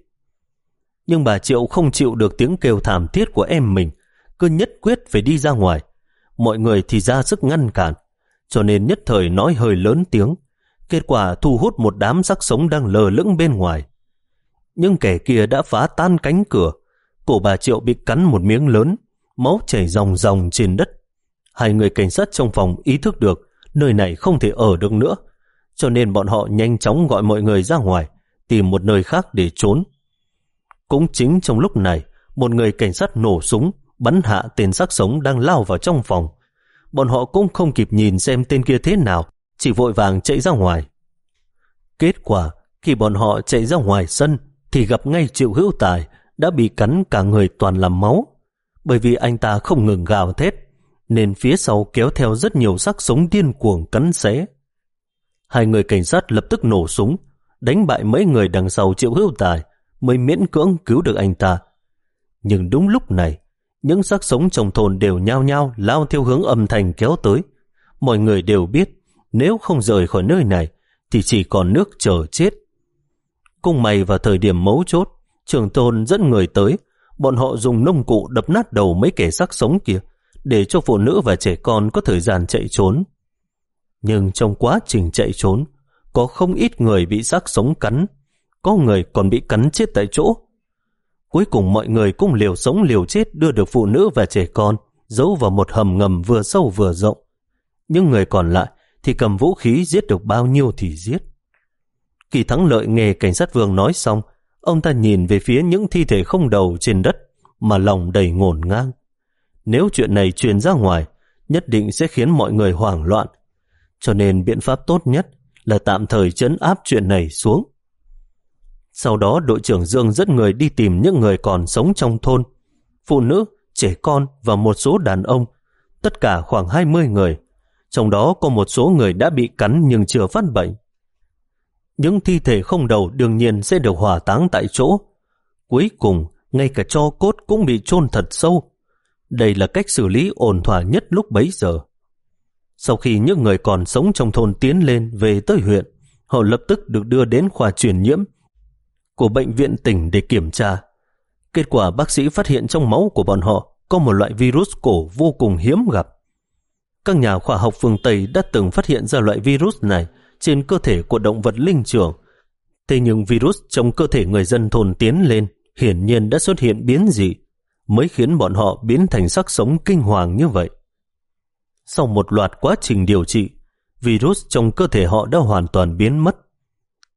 Nhưng bà Triệu không chịu được tiếng kêu thảm thiết của em mình, cứ nhất quyết phải đi ra ngoài. Mọi người thì ra sức ngăn cản, cho nên nhất thời nói hơi lớn tiếng. Kết quả thu hút một đám sắc sống đang lờ lững bên ngoài. Nhưng kẻ kia đã phá tan cánh cửa, cổ bà Triệu bị cắn một miếng lớn, máu chảy ròng ròng trên đất. Hai người cảnh sát trong phòng ý thức được nơi này không thể ở được nữa, cho nên bọn họ nhanh chóng gọi mọi người ra ngoài, tìm một nơi khác để trốn. Cũng chính trong lúc này, một người cảnh sát nổ súng, bắn hạ tên xác sống đang lao vào trong phòng bọn họ cũng không kịp nhìn xem tên kia thế nào, chỉ vội vàng chạy ra ngoài. Kết quả, khi bọn họ chạy ra ngoài sân, thì gặp ngay triệu hữu tài đã bị cắn cả người toàn làm máu. Bởi vì anh ta không ngừng gào thét, nên phía sau kéo theo rất nhiều sắc sống điên cuồng cắn xé. Hai người cảnh sát lập tức nổ súng, đánh bại mấy người đằng sau triệu hữu tài, mới miễn cưỡng cứu được anh ta. Nhưng đúng lúc này, những xác sống trong thôn đều nhao nhao lao theo hướng âm thanh kéo tới. Mọi người đều biết nếu không rời khỏi nơi này thì chỉ còn nước chờ chết. Cùng mày vào thời điểm mấu chốt, trường tôn dẫn người tới, bọn họ dùng nông cụ đập nát đầu mấy kẻ xác sống kia để cho phụ nữ và trẻ con có thời gian chạy trốn. Nhưng trong quá trình chạy trốn, có không ít người bị xác sống cắn, có người còn bị cắn chết tại chỗ. Cuối cùng mọi người cũng liều sống liều chết đưa được phụ nữ và trẻ con giấu vào một hầm ngầm vừa sâu vừa rộng. Những người còn lại thì cầm vũ khí giết được bao nhiêu thì giết. Kỳ thắng lợi nghe cảnh sát vương nói xong, ông ta nhìn về phía những thi thể không đầu trên đất mà lòng đầy ngổn ngang. Nếu chuyện này truyền ra ngoài, nhất định sẽ khiến mọi người hoảng loạn. Cho nên biện pháp tốt nhất là tạm thời chấn áp chuyện này xuống. Sau đó đội trưởng Dương dẫn người đi tìm những người còn sống trong thôn, phụ nữ, trẻ con và một số đàn ông, tất cả khoảng 20 người. Trong đó có một số người đã bị cắn nhưng chưa phát bệnh. Những thi thể không đầu đương nhiên sẽ được hỏa táng tại chỗ. Cuối cùng, ngay cả cho cốt cũng bị chôn thật sâu. Đây là cách xử lý ổn thỏa nhất lúc bấy giờ. Sau khi những người còn sống trong thôn tiến lên về tới huyện, họ lập tức được đưa đến khoa truyền nhiễm của bệnh viện tỉnh để kiểm tra. Kết quả bác sĩ phát hiện trong máu của bọn họ có một loại virus cổ vô cùng hiếm gặp. Các nhà khoa học phương Tây đã từng phát hiện ra loại virus này trên cơ thể của động vật linh trưởng. Thế nhưng virus trong cơ thể người dân thôn tiến lên hiển nhiên đã xuất hiện biến dị, mới khiến bọn họ biến thành sắc sống kinh hoàng như vậy. Sau một loạt quá trình điều trị, virus trong cơ thể họ đã hoàn toàn biến mất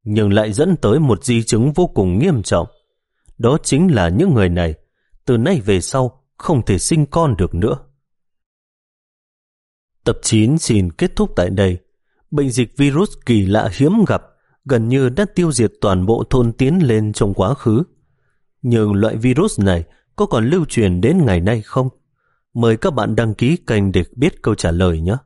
nhưng lại dẫn tới một di chứng vô cùng nghiêm trọng. Đó chính là những người này từ nay về sau không thể sinh con được nữa. Tập 9 xin kết thúc tại đây bệnh dịch virus kỳ lạ hiếm gặp, gần như đã tiêu diệt toàn bộ thôn tiến lên trong quá khứ. Nhưng loại virus này có còn lưu truyền đến ngày nay không? Mời các bạn đăng ký kênh để biết câu trả lời nhé.